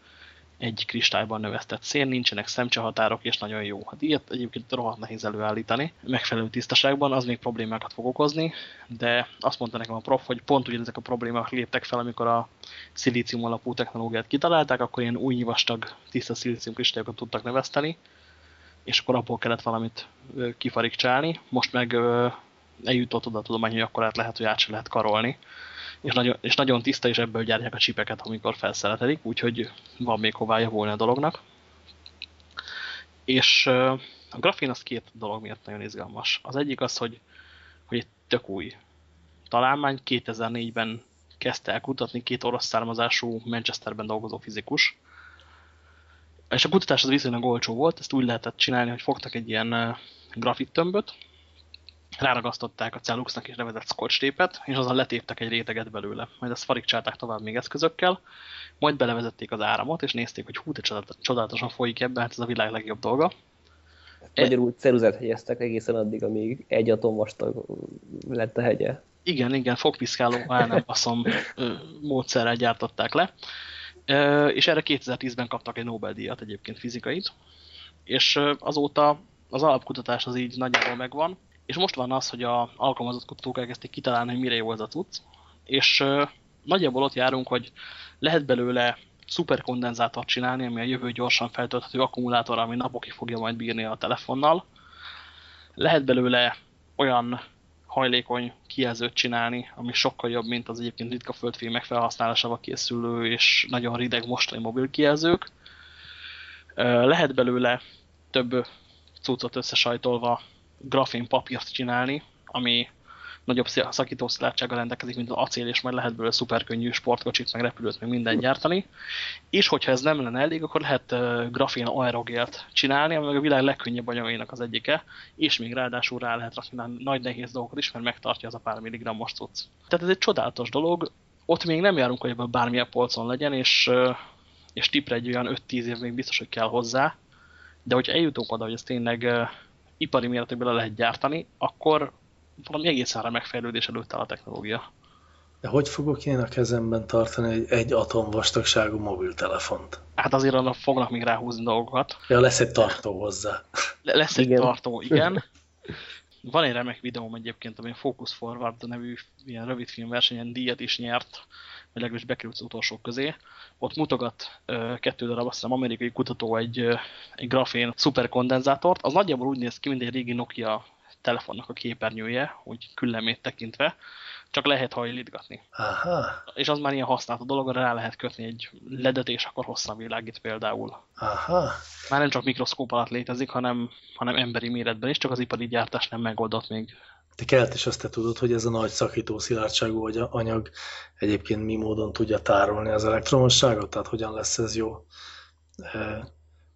egy kristályban növesztett szén, nincsenek szemcsehatárok, és nagyon jó. Hát ilyet egyébként rohadt nehéz előállítani. Megfelelő tisztaságban az még problémákat fog okozni, de azt mondta nekem a prof, hogy pont ugyanezek a problémák léptek fel, amikor a szilícium alapú technológiát kitalálták, akkor ilyen új vastag, tiszta szilícium kristályokat tudtak növeszteni, és akkor abból kellett valamit kifarigcsálni. Most meg eljutott oda a tudomány, hogy akkor lehet, hogy át se lehet karolni és nagyon, és nagyon tiszta, és ebből gyártják a csipeket, amikor felszeletelik, úgyhogy van még hová javulni a dolognak. És a grafén az két dolog miatt nagyon izgalmas. Az egyik az, hogy, hogy egy tök új találmány, 2004-ben kezdte el kutatni két orosz származású Manchesterben dolgozó fizikus. És a kutatás az viszonylag olcsó volt, ezt úgy lehetett csinálni, hogy fogtak egy ilyen grafit tömböt, ráragasztották a celluxnak és nevezett scotch tépet, és azon letéptek egy réteget belőle. Majd ezt farigcsálták tovább még eszközökkel, majd belevezették az áramot, és nézték, hogy hú, te csodálatosan folyik ebbe, hát ez a világ legjobb dolga. Magyarul ceruzát helyeztek egészen addig, amíg egy atom vastag lett a hegye. Igen, igen, fogpiszkáló, már nem baszom módszerrel gyártották le. És erre 2010-ben kaptak egy Nobel-díjat egyébként fizikait, és azóta az alapkutatás az így nagyjából megvan, és most van az, hogy a alkalmazott kutatók elkezdték kitalálni, hogy mire jó az a cucc, és nagyjából ott járunk, hogy lehet belőle szuperkondenzátort csinálni, ami a jövő gyorsan feltölthető akkumulátor, ami napokig fogja majd bírni a telefonnal. Lehet belőle olyan hajlékony kijelzőt csinálni, ami sokkal jobb, mint az egyébként ritka földfémek felhasználásával készülő és nagyon rideg mostani mobil kijelzők. Lehet belőle több cuccot összesajtolva grafén papírt csinálni, ami nagyobb szakító szilárdsággal rendelkezik, mint az acél, és majd lehet belőle szuperkönnyű sportkocsit, meg repülőt, meg minden gyártani. És hogyha ez nem lenne elég, akkor lehet uh, grafén aerogélt csinálni, ami a világ legkönnyebb anyagainak az egyike, és még ráadásul rá lehet rakni nagy nehéz dolgokat is, mert megtartja az a pár milligrammos cucc. Tehát ez egy csodálatos dolog, ott még nem járunk, hogy ebből bármilyen polcon legyen, és, és tipre egy olyan 5-10 év még biztos, hogy kell hozzá, de hogyha eljutunk oda, hogy ez tényleg uh, ipari méretekben le lehet gyártani, akkor valami egészen rá megfejlődés előtt áll a technológia. De hogy fogok én a kezemben tartani egy, egy atomvastagságú mobiltelefont? Hát azért annak fognak még ráhúzni dolgokat. Ja, lesz egy tartó hozzá. Lesz egy igen. tartó, igen. Van egy remek videóm egyébként, ami a Focus Forward nevű ilyen rövid filmversenyen díjat is nyert, vagy legalábbis bekerült az utolsók közé. Ott mutogat kettő darab, azt hiszem amerikai kutató egy, egy grafén szuperkondenzátort. Az nagyjából úgy néz ki, mint egy régi Nokia telefonnak a képernyője, úgy küllemét tekintve, csak lehet hajlítgatni. Aha. És az már ilyen használt a dolog, rá lehet kötni egy ledet, és akkor hosszan világít például. Aha. Már nem csak mikroszkóp alatt létezik, hanem, hanem emberi méretben is, csak az ipari gyártás nem megoldott még. Te kelt is azt te tudod, hogy ez a nagy szakító szilárdságú anyag egyébként mi módon tudja tárolni az elektromosságot? Tehát hogyan lesz ez jó eh,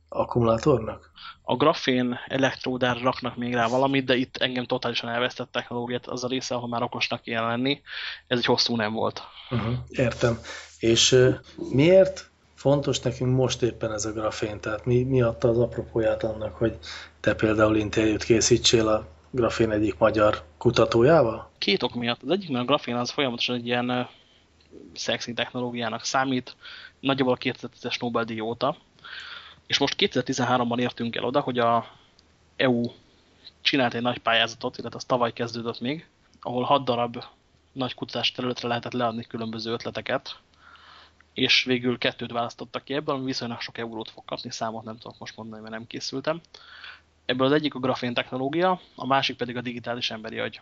akkumulátornak? a grafén elektródára raknak még rá valamit, de itt engem totálisan elvesztett technológiát, az a része, ahol már okosnak kell lenni. Ez egy hosszú nem volt. Uh -huh, értem. És uh, miért fontos nekünk most éppen ez a grafén? Tehát mi, mi adta az apropóját annak, hogy te például interjút készítsél a grafén egyik magyar kutatójával? Két ok miatt. Az egyik, mert a grafén az folyamatosan egy ilyen szexi technológiának számít, nagyjából a 2010-es Nobel-díj óta, és most 2013-ban értünk el oda, hogy a EU csinált egy nagy pályázatot, illetve az tavaly kezdődött még, ahol 6 darab nagy kutatás területre lehetett leadni különböző ötleteket, és végül kettőt választottak ki ebből, ami viszonylag sok eurót fog kapni, számot nem tudok most mondani, mert nem készültem. Ebből az egyik a grafén technológia, a másik pedig a digitális emberi agy.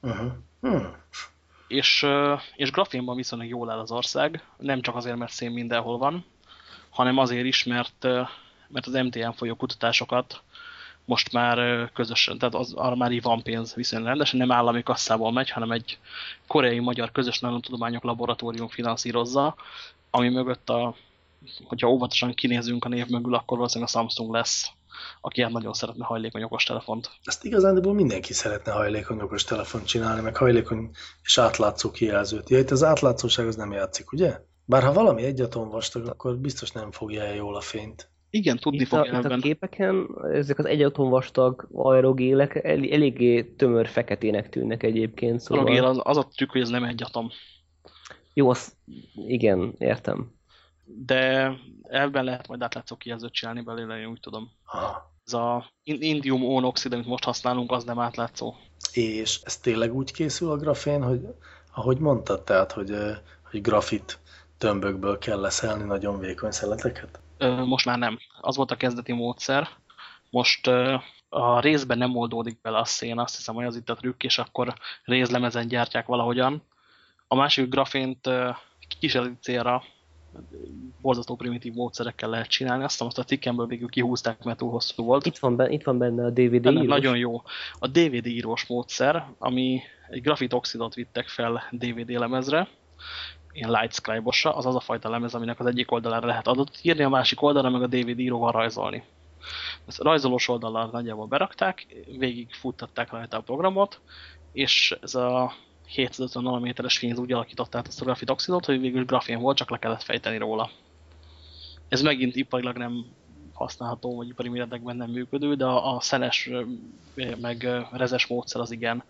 Uh -huh. hmm. És, és grafénban viszonylag jól áll az ország, nem csak azért, mert szén mindenhol van, hanem azért is, mert, mert az MTN folyó kutatásokat most már közösen, tehát az, arra már így van pénz viszonylag rendesen, nem állami kasszából megy, hanem egy koreai-magyar közös nanotudományok laboratórium finanszírozza, ami mögött a, hogyha óvatosan kinézünk a név mögül, akkor valószínűleg a Samsung lesz, aki hát nagyon szeretne hajlékony okostelefont. Ezt igazán mindenki szeretne hajlékony okostelefont csinálni, meg hajlékony és átlátszó kijelzőt. Ja, itt az átlátszóság az nem játszik, ugye? Bár ha valami egyatom vastag, akkor biztos nem fogja el jól a fényt. Igen, tudni fog a, ebben. a képeken ezek az egyatom vastag aerogélek el, eléggé tömör feketének tűnnek egyébként. Szóval... Aerogél az, az a trükk, hogy ez nem egyatom. Jó, az, igen, értem. De ebben lehet majd átlátszó kijelzőt csinálni belőle, én úgy tudom. Aha. Ez a indium ónoxid, amit most használunk, az nem átlátszó. És ez tényleg úgy készül a grafén, hogy ahogy mondtad, tehát, hogy, hogy grafit tömbökből kell leszelni nagyon vékony szeleteket? Most már nem. Az volt a kezdeti módszer. Most a részben nem oldódik bele a szén, azt hiszem, hogy az itt a trükk, és akkor rézlemezen gyártják valahogyan. A másik grafént kísérleti célra borzasztó primitív módszerekkel lehet csinálni. Azt azt a cikkemből végül kihúzták, mert túl hosszú volt. Itt van, benne, itt van benne a DVD benne, írós. Nagyon jó. A DVD írós módszer, ami egy grafitoxidot vittek fel DVD lemezre, ilyen lightscribe-osra, az az a fajta lemez, aminek az egyik oldalára lehet adatot írni, a másik oldalra meg a DVD íróval rajzolni. Ezt a rajzolós oldalra nagyjából berakták, végig futtatták rajta a programot, és ez a 750 nanométeres fény úgy alakította át ezt a grafitoxidot, hogy végül grafén volt, csak le kellett fejteni róla. Ez megint iparilag nem használható, vagy ipari méretekben nem működő, de a, a szenes meg rezes módszer az igen,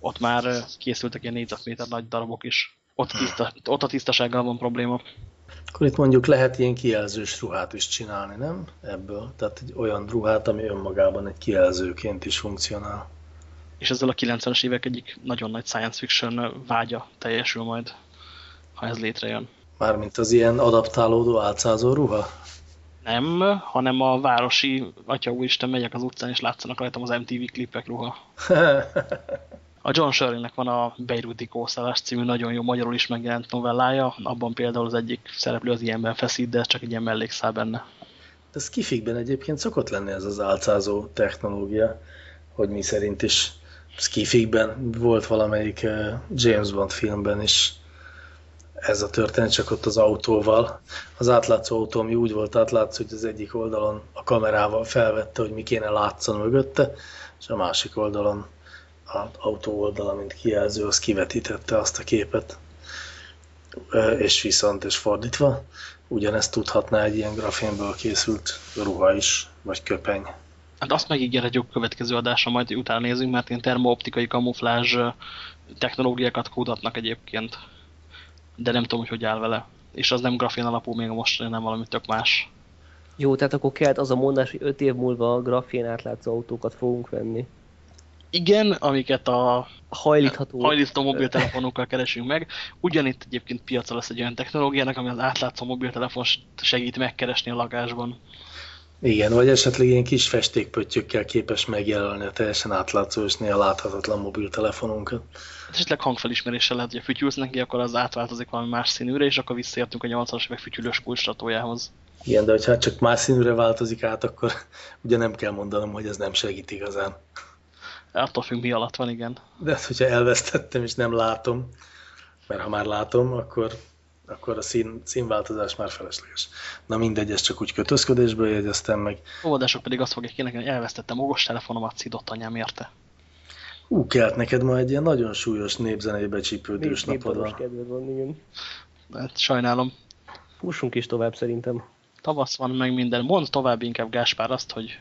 ott már készültek ilyen négyzetméter nagy darabok is ott, tiszta, ott a tisztasággal van probléma. Akkor itt mondjuk lehet ilyen kijelzős ruhát is csinálni, nem? Ebből. Tehát egy olyan ruhát, ami önmagában egy kijelzőként is funkcionál. És ezzel a 90-es évek egyik nagyon nagy science fiction vágya teljesül majd, ha ez létrejön. Mármint az ilyen adaptálódó álcázó ruha? Nem, hanem a városi, atya úristen, megyek az utcán, és látszanak rajtam az MTV klipek ruha. A John Shirley-nek van a Beiruti Kószálás című nagyon jó magyarul is megjelent novellája, abban például az egyik szereplő az ilyenben feszít, de ez csak egy ilyen mellékszál benne. De skifikben egyébként szokott lenni ez az álcázó technológia, hogy mi szerint is skifikben volt valamelyik eh, James Bond filmben is ez a történet, csak ott az autóval. Az átlátszó autó, ami úgy volt átlátszó, hogy az egyik oldalon a kamerával felvette, hogy mi kéne látszon mögötte, és a másik oldalon az autó oldala, mint kijelző, az kivetítette azt a képet, és viszont, és fordítva. Ugyanezt tudhatná egy ilyen grafénből készült ruha is, vagy köpeny. Hát azt megígérhetjük a következő adásra, majd utána nézünk, mert ilyen termooptikai kamuflázs technológiákat kódatnak egyébként. De nem tudom, hogy hogy áll vele. És az nem grafén alapú még most, nem valami tök más. Jó, tehát akkor kellett az a mondás, hogy 5 év múlva grafén átlátszó autókat fogunk venni. Igen, amiket a hajlítható, hajlítható mobiltelefonokkal keresünk meg. Ugyanitt egyébként piaca lesz egy olyan technológiának, ami az átlátszó mobiltelefon segít megkeresni a lakásban. Igen, vagy esetleg ilyen kis festékpöttyökkel képes megjelölni a teljesen átlátszó és néha láthatatlan mobiltelefonunkat. Hát esetleg hangfelismeréssel lehet, hogy fütyülsz neki, akkor az átváltozik valami más színűre, és akkor visszaértünk a 80-as évek fütyülős kulcsratójához. Igen, de hogyha csak más színűre változik át, akkor ugye nem kell mondanom, hogy ez nem segít igazán. Attól függ, mi alatt van, igen. De hát, hogyha elvesztettem és nem látom, mert ha már látom, akkor, akkor a szín, színváltozás már felesleges. Na mindegy, ez csak úgy kötözködésből jegyeztem meg. Óvodások pedig azt fogják kérni, hogy elvesztettem okos telefonomat, szidott anyám érte. Hú, kelt neked ma egy ilyen nagyon súlyos népzenei becsípődős napod van. van, igen. Hát sajnálom. Fussunk is tovább szerintem. Tavasz van meg minden. Mondd tovább inkább Gáspár azt, hogy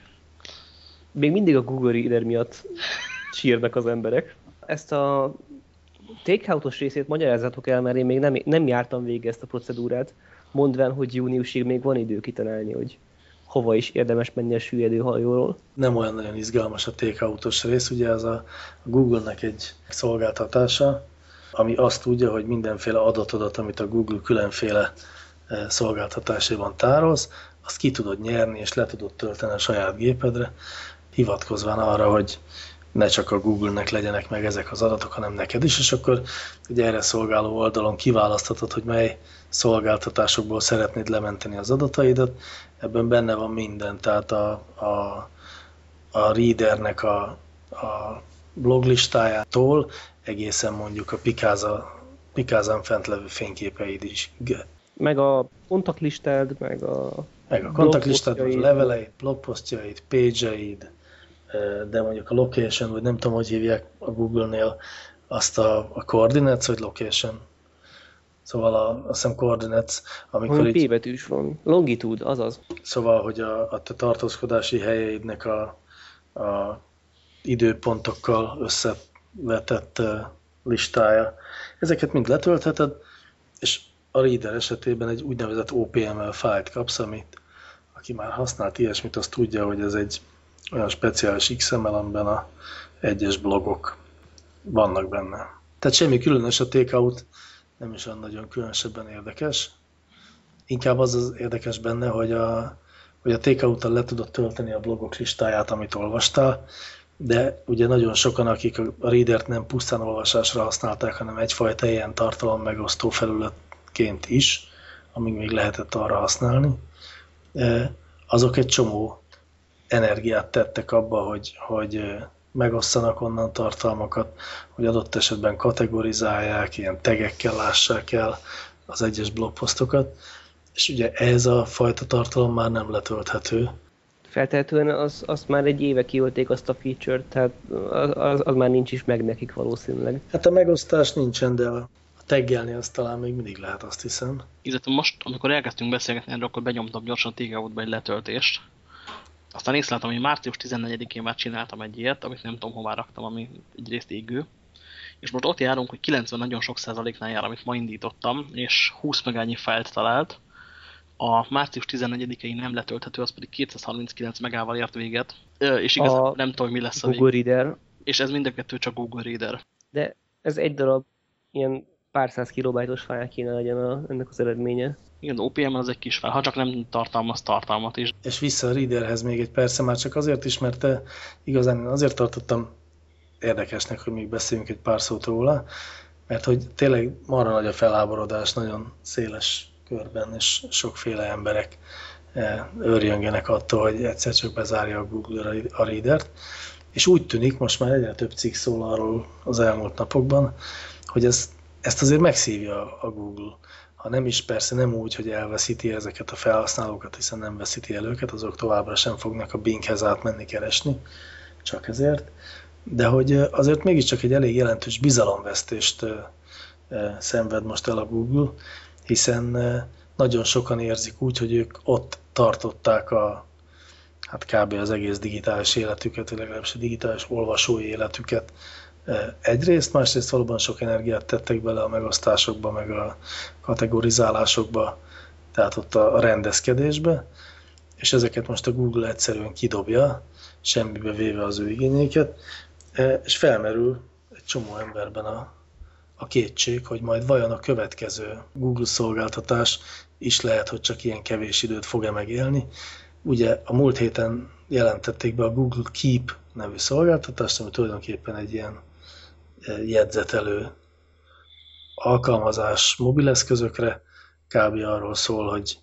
még mindig a Google Reader miatt sírnak az emberek. Ezt a takeoutos részét magyarázatok el, mert én még nem, nem jártam végig ezt a procedúrát, mondván, hogy júniusig még van idő kitalálni, hogy hova is érdemes menni a süllyedő hajóról. Nem olyan nagyon izgalmas a takeoutos rész, ugye ez a Google-nek egy szolgáltatása, ami azt tudja, hogy mindenféle adatodat, amit a Google különféle eh, szolgáltatásában tárolsz, azt ki tudod nyerni, és le tudod tölteni a saját gépedre, hivatkozván arra, hogy ne csak a Google-nek legyenek meg ezek az adatok, hanem neked is, és akkor ugye erre szolgáló oldalon kiválaszthatod, hogy mely szolgáltatásokból szeretnéd lementeni az adataidat. Ebben benne van minden, tehát a, a, a readernek a, a bloglistájától egészen mondjuk a Pikáza, Pikázán fent levő fényképeid is. Meg a kontaktlistád, meg a meg a kontaktlistád, a leveleid, blogposztjaid, page-eid, de mondjuk a location, vagy nem tudom, hogy hívják a Google-nél azt a, a coordinates, vagy location. Szóval a, azt hiszem coordinates, amikor Valami így... betűs van. Longitude, azaz. Szóval, hogy a, a te tartózkodási helyeidnek a, a időpontokkal összevetett listája. Ezeket mind letöltheted, és a reader esetében egy úgynevezett OPML fájlt kapsz, amit aki már használt ilyesmit, az tudja, hogy ez egy olyan speciális XML, amiben a egyes blogok vannak benne. Tehát semmi különös a takeout, nem is olyan nagyon különösebben érdekes. Inkább az az érdekes benne, hogy a, hogy a takeout le tudod tölteni a blogok listáját, amit olvastál, de ugye nagyon sokan, akik a readert nem pusztán olvasásra használták, hanem egyfajta ilyen tartalom megosztó felületként is, amíg még lehetett arra használni, azok egy csomó energiát tettek abba, hogy, hogy megosszanak onnan tartalmakat, hogy adott esetben kategorizálják, ilyen tegekkel lássák el az egyes blogposztokat, és ugye ez a fajta tartalom már nem letölthető. Feltehetően az, azt már egy éve kiölték azt a feature-t, tehát az, az már nincs is meg nekik valószínűleg. Hát a megosztás nincsen, de a teggelni azt talán még mindig lehet, azt hiszem. Illetve most, amikor elkezdtünk beszélgetni erről, akkor benyomtam gyorsan a Takeout-ba egy letöltést, aztán észleltem, hogy március 14-én már csináltam egy ilyet, amit nem tudom hová raktam, ami egyrészt égő. És most ott járunk, hogy 90 nagyon sok százaléknál jár, amit ma indítottam, és 20 megányi fájlt talált. A március 14-i nem letölthető, az pedig 239 megával ért véget. És igazából nem tudom, mi lesz a Google vég. Reader. És ez mind a kettő csak Google Reader. De ez egy darab ilyen pár száz kilobájtos fájl kéne legyen a, ennek az eredménye. Igen, OPM az egy kis fájl, ha csak nem tartalmaz tartalmat is. És vissza a readerhez még egy persze, már csak azért is, mert te igazán azért tartottam érdekesnek, hogy még beszéljünk egy pár szót róla, mert hogy tényleg marra nagy a felháborodás nagyon széles körben, és sokféle emberek őrjöngenek attól, hogy egyszer csak bezárja a Google a Reader-t. És úgy tűnik, most már egyre több cikk szól arról az elmúlt napokban, hogy ez, ezt azért megszívja a Google. Ha nem is, persze nem úgy, hogy elveszíti ezeket a felhasználókat, hiszen nem veszíti el őket, azok továbbra sem fognak a Binghez átmenni keresni, csak ezért. De hogy azért mégiscsak egy elég jelentős bizalomvesztést szenved most el a Google, hiszen nagyon sokan érzik úgy, hogy ők ott tartották a, hát kb. az egész digitális életüket, vagy legalábbis a digitális olvasói életüket. Egyrészt, másrészt valóban sok energiát tettek bele a megosztásokba, meg a kategorizálásokba, tehát ott a rendezkedésbe, és ezeket most a Google egyszerűen kidobja, semmibe véve az ő igényéket, és felmerül egy csomó emberben a, a kétség, hogy majd vajon a következő Google szolgáltatás is lehet, hogy csak ilyen kevés időt fog-e megélni. Ugye a múlt héten jelentették be a Google Keep nevű szolgáltatást, ami tulajdonképpen egy ilyen e, jegyzetelő alkalmazás mobileszközökre, kb. arról szól, hogy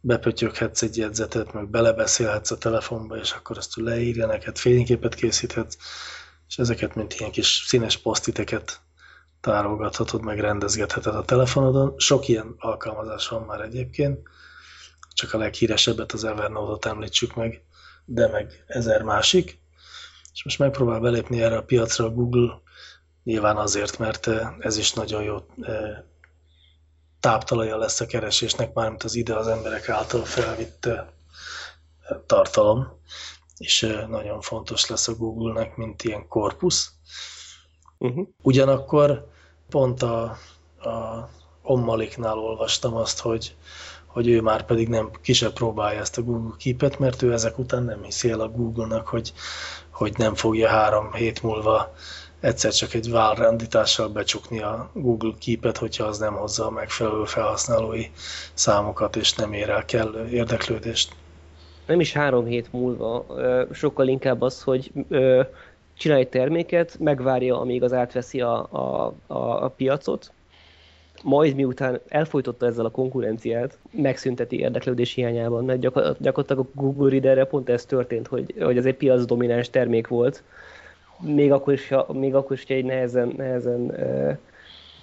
bepötyöghetsz egy jegyzetet, meg belebeszélhetsz a telefonba, és akkor azt leírja neked, fényképet készíthetsz, és ezeket, mint ilyen kis színes posztiteket tárolgathatod, meg rendezgetheted a telefonodon. Sok ilyen alkalmazás van már egyébként, csak a leghíresebbet, az Evernote-ot említsük meg, de meg ezer másik. És most megpróbál belépni erre a piacra a Google, nyilván azért, mert ez is nagyon jó táptalaja lesz a keresésnek, mármint az ide az emberek által felvitt tartalom, és nagyon fontos lesz a Google-nek, mint ilyen korpusz. Uh-huh. Ugyanakkor pont a, a Ommaliknál olvastam azt, hogy, hogy ő már pedig nem kisebb próbálja ezt a Google Keep-et, mert ő ezek után nem hiszi el a Google-nak, hogy, hogy nem fogja három hét múlva egyszer csak egy válrendítással becsukni a Google Keep-et, hogyha az nem hozza a megfelelő felhasználói számokat, és nem ér el kellő érdeklődést. Nem is három hét múlva, sokkal inkább az, hogy csinálj egy terméket, megvárja, amíg az átveszi a, a, a, a piacot, majd miután elfolytotta ezzel a konkurenciát, megszünteti érdeklődés hiányában, mert gyakorlatilag a Google Readerre pont ez történt, hogy, hogy ez egy piac domináns termék volt, még akkor is, még akkor is egy nehezen, nehezen e,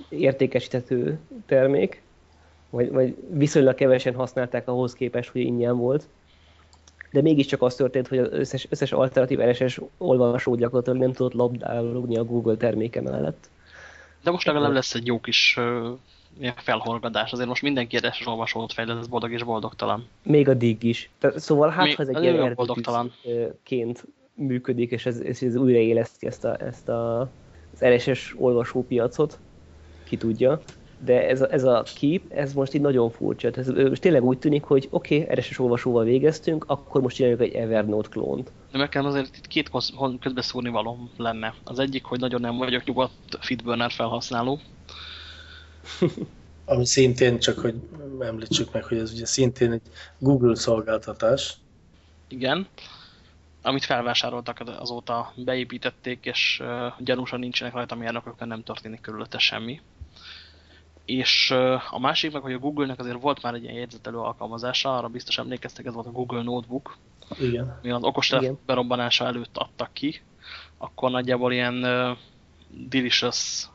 értékesíthető termék, vagy, vagy viszonylag kevesen használták ahhoz képest, hogy ingyen volt de mégiscsak az történt, hogy az összes, összes alternatív RSS olvasó gyakorlatilag nem tudott labdálogni a Google terméke mellett. De most legalább lesz egy jó kis uh, felhorgadás. Azért most mindenki RSS olvasót fejlesz, boldog és boldogtalan. Még a dig is. Tehát, szóval hát, Még, ha ez egy ilyen boldogtalanként működik, és ez, ez, ez újraéleszti ezt, a, ezt a, az RSS olvasópiacot, ki tudja de ez a, ez a kép, ez most így nagyon furcsa. Ez, most tényleg úgy tűnik, hogy oké, okay, RSS olvasóval végeztünk, akkor most csináljuk egy Evernote klónt. De meg kell azért itt két közbeszúrni való lenne. Az egyik, hogy nagyon nem vagyok nyugodt Fitburner felhasználó. Ami szintén, csak hogy említsük meg, hogy ez ugye szintén egy Google szolgáltatás. Igen. Amit felvásároltak azóta beépítették, és uh, gyanúsan nincsenek rajta mérnökök, nem történik körülötte semmi. És a másik meg, hogy a Google-nek azért volt már egy ilyen jegyzetelő alkalmazása, arra biztos emlékeztek, ez volt a Google Notebook. Igen. Mi az okos berobbanása előtt adtak ki, akkor nagyjából ilyen uh, delicious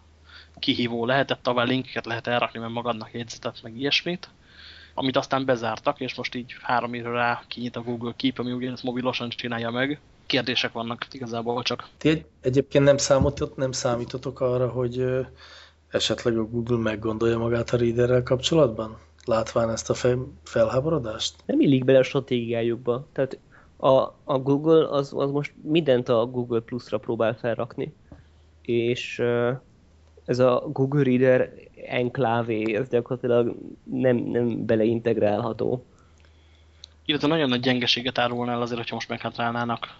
kihívó lehetett, tovább linkeket lehet elrakni, mert magadnak jegyzetet, meg ilyesmit, amit aztán bezártak, és most így három évre rá kinyit a Google Keep, ami ugye ezt mobilosan csinálja meg. Kérdések vannak igazából csak. Ti egy, egyébként nem, számított, nem számítotok arra, hogy esetleg a Google meggondolja magát a Readerrel kapcsolatban? Látván ezt a felháborodást? Nem illik bele a stratégiájukba. Tehát a, a Google az, az most mindent a Google Plus-ra próbál felrakni. És ez a Google Reader enklávé, ez gyakorlatilag nem, nem beleintegrálható. Illetve nagyon nagy gyengeséget árulnál azért, hogyha most meghátrálnának.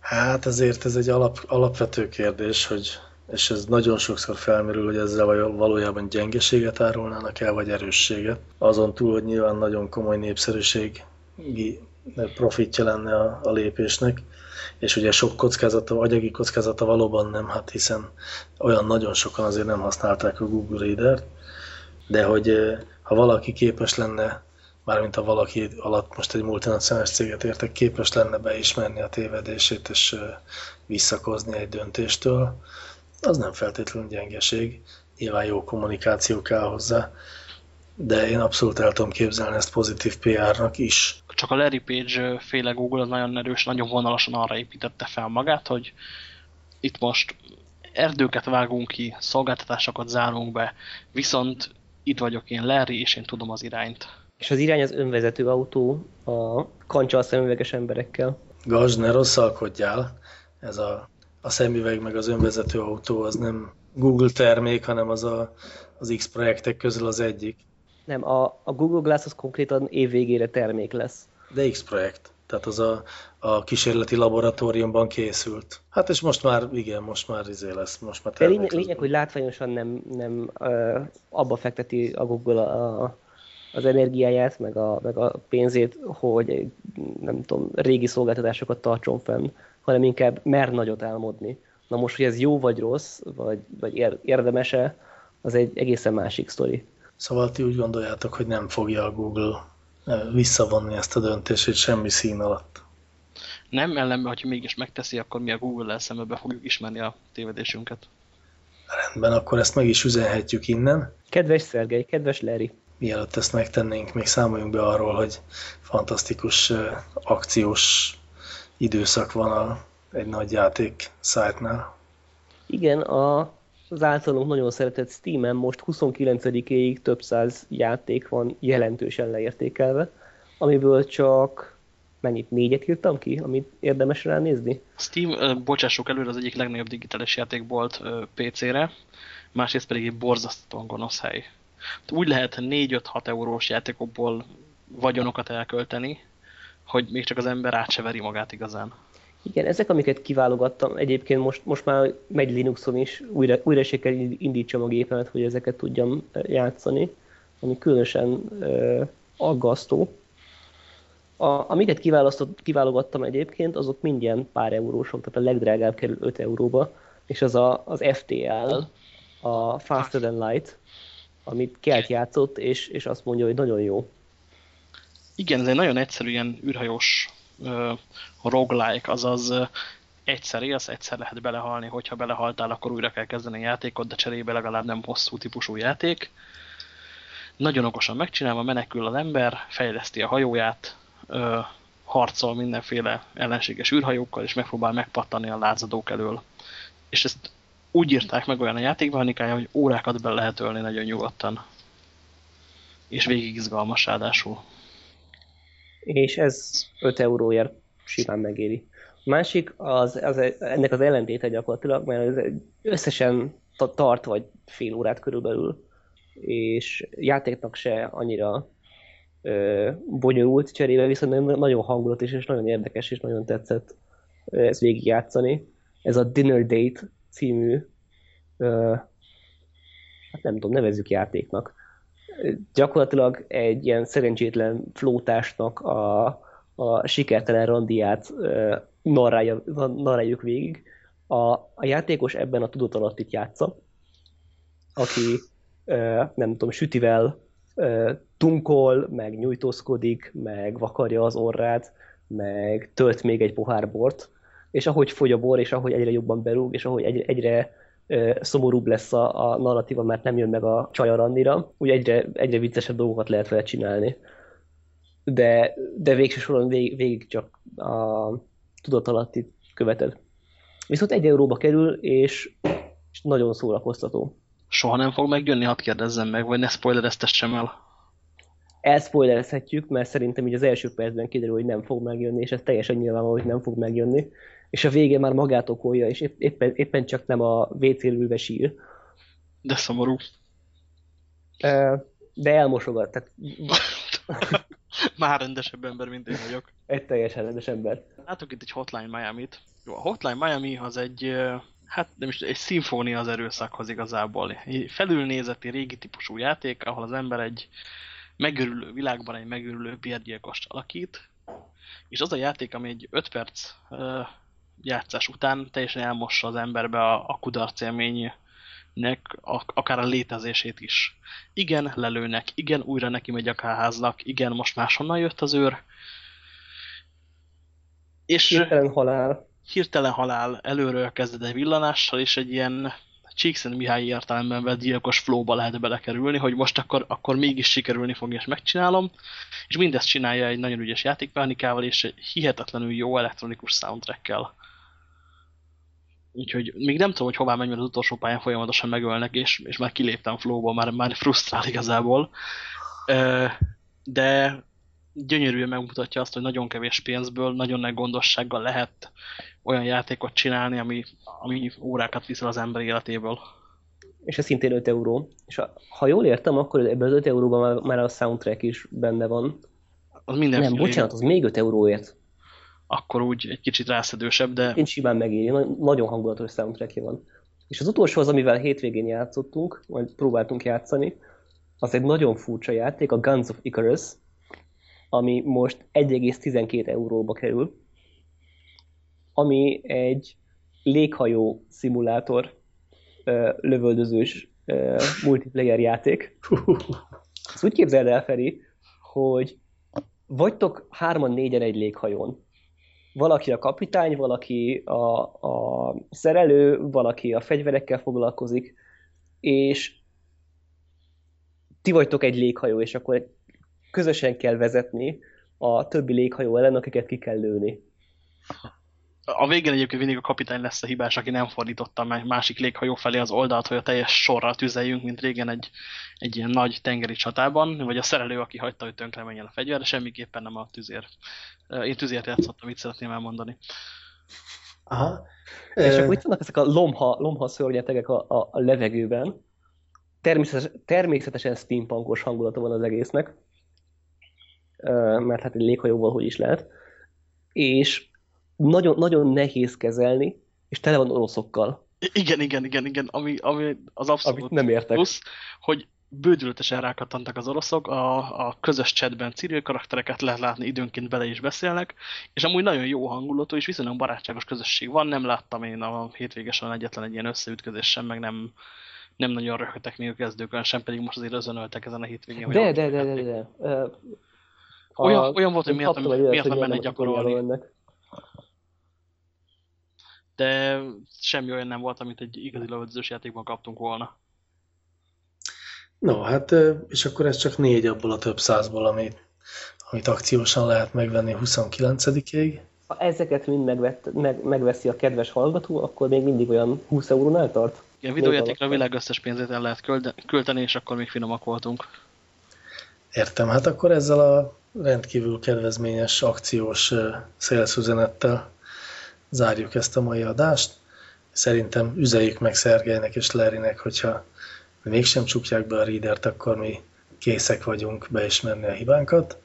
Hát ezért ez egy alap, alapvető kérdés, hogy és ez nagyon sokszor felmerül, hogy ezzel valójában gyengeséget árulnának el, vagy erősséget. Azon túl, hogy nyilván nagyon komoly népszerűségi profitja lenne a, a lépésnek, és ugye sok kockázata, agyagi kockázata valóban nem, hát hiszen olyan nagyon sokan azért nem használták a Google Reader-t, de hogy ha valaki képes lenne mármint ha valaki alatt most egy multinacionális céget értek, képes lenne beismerni a tévedését és visszakozni egy döntéstől, az nem feltétlenül gyengeség. Nyilván jó kommunikáció kell hozzá, de én abszolút el tudom képzelni ezt pozitív PR-nak is. Csak a Larry Page féle Google az nagyon erős, nagyon vonalasan arra építette fel magát, hogy itt most erdőket vágunk ki, szolgáltatásokat zárunk be, viszont itt vagyok én Larry, és én tudom az irányt. És az irány az önvezető autó a kancsal szemüveges emberekkel. Gazs, ne rosszalkodjál. Ez a, a szemüveg meg az önvezető autó az nem Google termék, hanem az a, az X projektek közül az egyik. Nem, a, a Google Glass az konkrétan évvégére termék lesz. De X projekt. Tehát az a, a kísérleti laboratóriumban készült. Hát és most már, igen, most már izé lesz, most már De lényeg, lényeg, hogy látványosan nem, nem uh, abba fekteti a Google a, a, az energiáját, meg a, meg a pénzét, hogy nem tudom, régi szolgáltatásokat tartson fenn, hanem inkább mer nagyot álmodni. Na most, hogy ez jó vagy rossz, vagy, vagy érdemese, az egy egészen másik sztori. Szóval ti úgy gondoljátok, hogy nem fogja a Google visszavonni ezt a döntését semmi szín alatt. Nem, ellenben, hogyha mégis megteszi, akkor mi a Google-el szembe be fogjuk ismerni a tévedésünket. Rendben, akkor ezt meg is üzenhetjük innen. Kedves Szergej, kedves Larry. Mielőtt ezt megtennénk, még számoljunk be arról, hogy fantasztikus akciós időszak van a, egy nagy játék szájtnál. Igen, a az általunk nagyon szeretett Steam-en most 29-éig több száz játék van jelentősen leértékelve, amiből csak mennyit, négyet írtam ki, amit érdemes ránézni? Steam, bocsássuk előre, az egyik legnagyobb digitális játékbolt PC-re, másrészt pedig egy borzasztóan gonosz hely. Úgy lehet 4-5-6 eurós játékokból vagyonokat elkölteni, hogy még csak az ember át magát igazán. Igen, ezek, amiket kiválogattam, egyébként most, most már megy Linuxon is, újra, újra se kell indítsam a gépemet, hogy ezeket tudjam játszani, ami különösen uh, aggasztó. A, amiket kiválogattam egyébként, azok mind ilyen pár eurósok, tehát a legdrágább kerül 5 euróba, és az a, az FTL, a Faster Than Light, amit Kelt játszott, és, és azt mondja, hogy nagyon jó. Igen, ez egy nagyon egyszerű ilyen űrhajós uh, roguelike, azaz uh, egyszer élsz, egyszer lehet belehalni, hogyha belehaltál, akkor újra kell kezdeni a játékot, de cserébe legalább nem hosszú típusú játék. Nagyon okosan megcsinálva, menekül az ember, fejleszti a hajóját, uh, harcol mindenféle ellenséges űrhajókkal, és megpróbál megpattani a lázadók elől. És ezt úgy írták meg olyan a játékmechanikája, hogy órákat be lehet ölni nagyon nyugodtan. És végig izgalmas ráadásul és ez 5 euróért simán megéri. A másik, az, az, ennek az ellentéte gyakorlatilag, mert ez összesen tart vagy fél órát körülbelül, és játéknak se annyira ö, bonyolult cserébe, viszont nagyon hangulatos és nagyon érdekes, és nagyon tetszett ezt végigjátszani. Ez a Dinner Date című, ö, hát nem tudom, nevezzük játéknak gyakorlatilag egy ilyen szerencsétlen flótásnak a, a sikertelen randiát narráljuk végig. A, a játékos ebben a tudatalatti játsza, aki nem tudom, sütivel tunkol, meg nyújtózkodik, meg vakarja az orrát, meg tölt még egy pohár bort, és ahogy fogy a bor, és ahogy egyre jobban berúg, és ahogy egyre, egyre szomorúbb lesz a, a narratíva, mert nem jön meg a csaj a randira, úgy egyre, egyre viccesebb dolgokat lehet vele csinálni. De, de végső soron végig, végig csak a tudatalatti követed. Viszont egy euróba kerül, és, és nagyon szórakoztató. Soha nem fog megjönni, hadd kérdezzem meg, vagy ne spoilereztessem el. Elspoilerezhetjük, mert szerintem így az első percben kiderül, hogy nem fog megjönni, és ez teljesen nyilvánvaló, hogy nem fog megjönni és a vége már magát okolja, és épp, éppen, éppen csak nem a wc ülve sír. De szomorú. De elmosogat, tehát... Már rendesebb ember, mint én vagyok. Egy teljesen rendes ember. Látok itt egy Hotline Miami-t. Jó, a Hotline Miami az egy, hát nem is, egy szimfónia az erőszakhoz igazából. Egy felülnézeti régi típusú játék, ahol az ember egy megörülő világban egy megörülő bérgyilkost alakít, és az a játék, ami egy 5 perc játszás után teljesen elmossa az emberbe a, a kudarc élmény nek akár a létezését is. Igen, lelőnek, igen, újra neki megy a káháznak, igen, most máshonnan jött az őr. És hirtelen halál. Hirtelen halál, előről kezded egy villanással, és egy ilyen Csíkszent Mihály értelemben vett gyilkos flóba lehet belekerülni, hogy most akkor, akkor mégis sikerülni fog, és megcsinálom. És mindezt csinálja egy nagyon ügyes játékmechanikával, és egy hihetetlenül jó elektronikus soundtrackkel. Úgyhogy még nem tudom, hogy hová megy, mert az utolsó pályán folyamatosan megölnek, és, és már kiléptem flowba, már, már frusztrál igazából. De gyönyörűen megmutatja azt, hogy nagyon kevés pénzből, nagyon nagy gondossággal lehet olyan játékot csinálni, ami, ami órákat viszel az ember életéből. És ez szintén 5 euró. És a, ha jól értem, akkor ebben az 5 euróban már, már a soundtrack is benne van. Az Nem, bocsánat, az még 5 euróért akkor úgy egy kicsit rászedősebb, de... Én simán megéri, nagyon hangulatos soundtrackje van. És az utolsó az, amivel hétvégén játszottunk, vagy próbáltunk játszani, az egy nagyon furcsa játék, a Guns of Icarus, ami most 1,12 euróba kerül, ami egy léghajó szimulátor, lövöldözős multiplayer játék. Ezt úgy képzeld el, Feri, hogy vagytok hárman, négyen egy léghajón valaki a kapitány, valaki a, a szerelő, valaki a fegyverekkel foglalkozik, és ti vagytok egy léghajó, és akkor közösen kell vezetni a többi léghajó ellen, akiket ki kell lőni. A végén egyébként mindig a kapitány lesz a hibás, aki nem fordította a másik léghajó felé az oldalt, hogy a teljes sorral tüzeljünk, mint régen egy, egy ilyen nagy tengeri csatában, vagy a szerelő, aki hagyta, hogy tönkre menjen a fegyver, de semmiképpen nem a tüzér. Én tüzért játszottam, mit szeretném elmondani. Aha. És akkor itt vannak ezek a lomha, lomha szörnyetegek a, a, a levegőben. Természetes, természetesen steampunkos hangulata van az egésznek, mert hát egy léghajóval hogy is lehet. És nagyon, nagyon nehéz kezelni, és tele van oroszokkal. Igen, igen, igen, igen, ami, ami az abszolút Amit nem értek. plusz, hogy bődültesen rákattantak az oroszok, a, a közös chatben civil karaktereket lehet látni, időnként bele is beszélnek, és amúgy nagyon jó hangulatú, és viszonylag barátságos közösség van, nem láttam én a hétvégesen egyetlen egy ilyen összeütközés sem, meg nem, nem nagyon röhögtek még a kezdőkön, sem pedig most azért özönöltek ezen a hétvégén. De, de, de, de, de, de. Olyan, olyan volt, hogy miért, miért nem menni gyakorolni de semmi olyan nem volt, amit egy igazi lövöldözős játékban kaptunk volna. No, hát és akkor ez csak négy abból a több százból, amit, amit akciósan lehet megvenni 29-ig. Ha ezeket mind megvett, meg, megveszi a kedves hallgató, akkor még mindig olyan 20 eurónál tart? Igen, videójátékra a világ összes pénzét el lehet költeni, és akkor még finomak voltunk. Értem, hát akkor ezzel a rendkívül kedvezményes akciós szélszüzenettel zárjuk ezt a mai adást. Szerintem üzeljük meg Szergelynek és Lerinek, hogyha mégsem csukják be a readert, akkor mi készek vagyunk beismerni a hibánkat.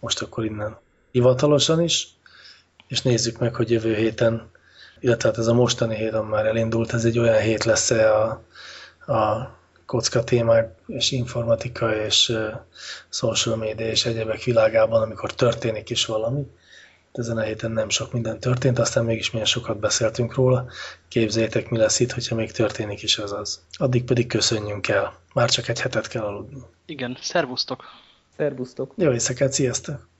Most akkor innen hivatalosan is, és nézzük meg, hogy jövő héten, illetve hát ez a mostani héten már elindult, ez egy olyan hét lesz-e a, a kocka témák és informatika és social media és egyebek világában, amikor történik is valami, ezen a héten nem sok minden történt, aztán mégis milyen sokat beszéltünk róla. Képzeljétek, mi lesz itt, hogyha még történik is az az. Addig pedig köszönjünk el. Már csak egy hetet kell aludni. Igen, szervusztok! Szervusztok! Jó éjszakát, sziasztok!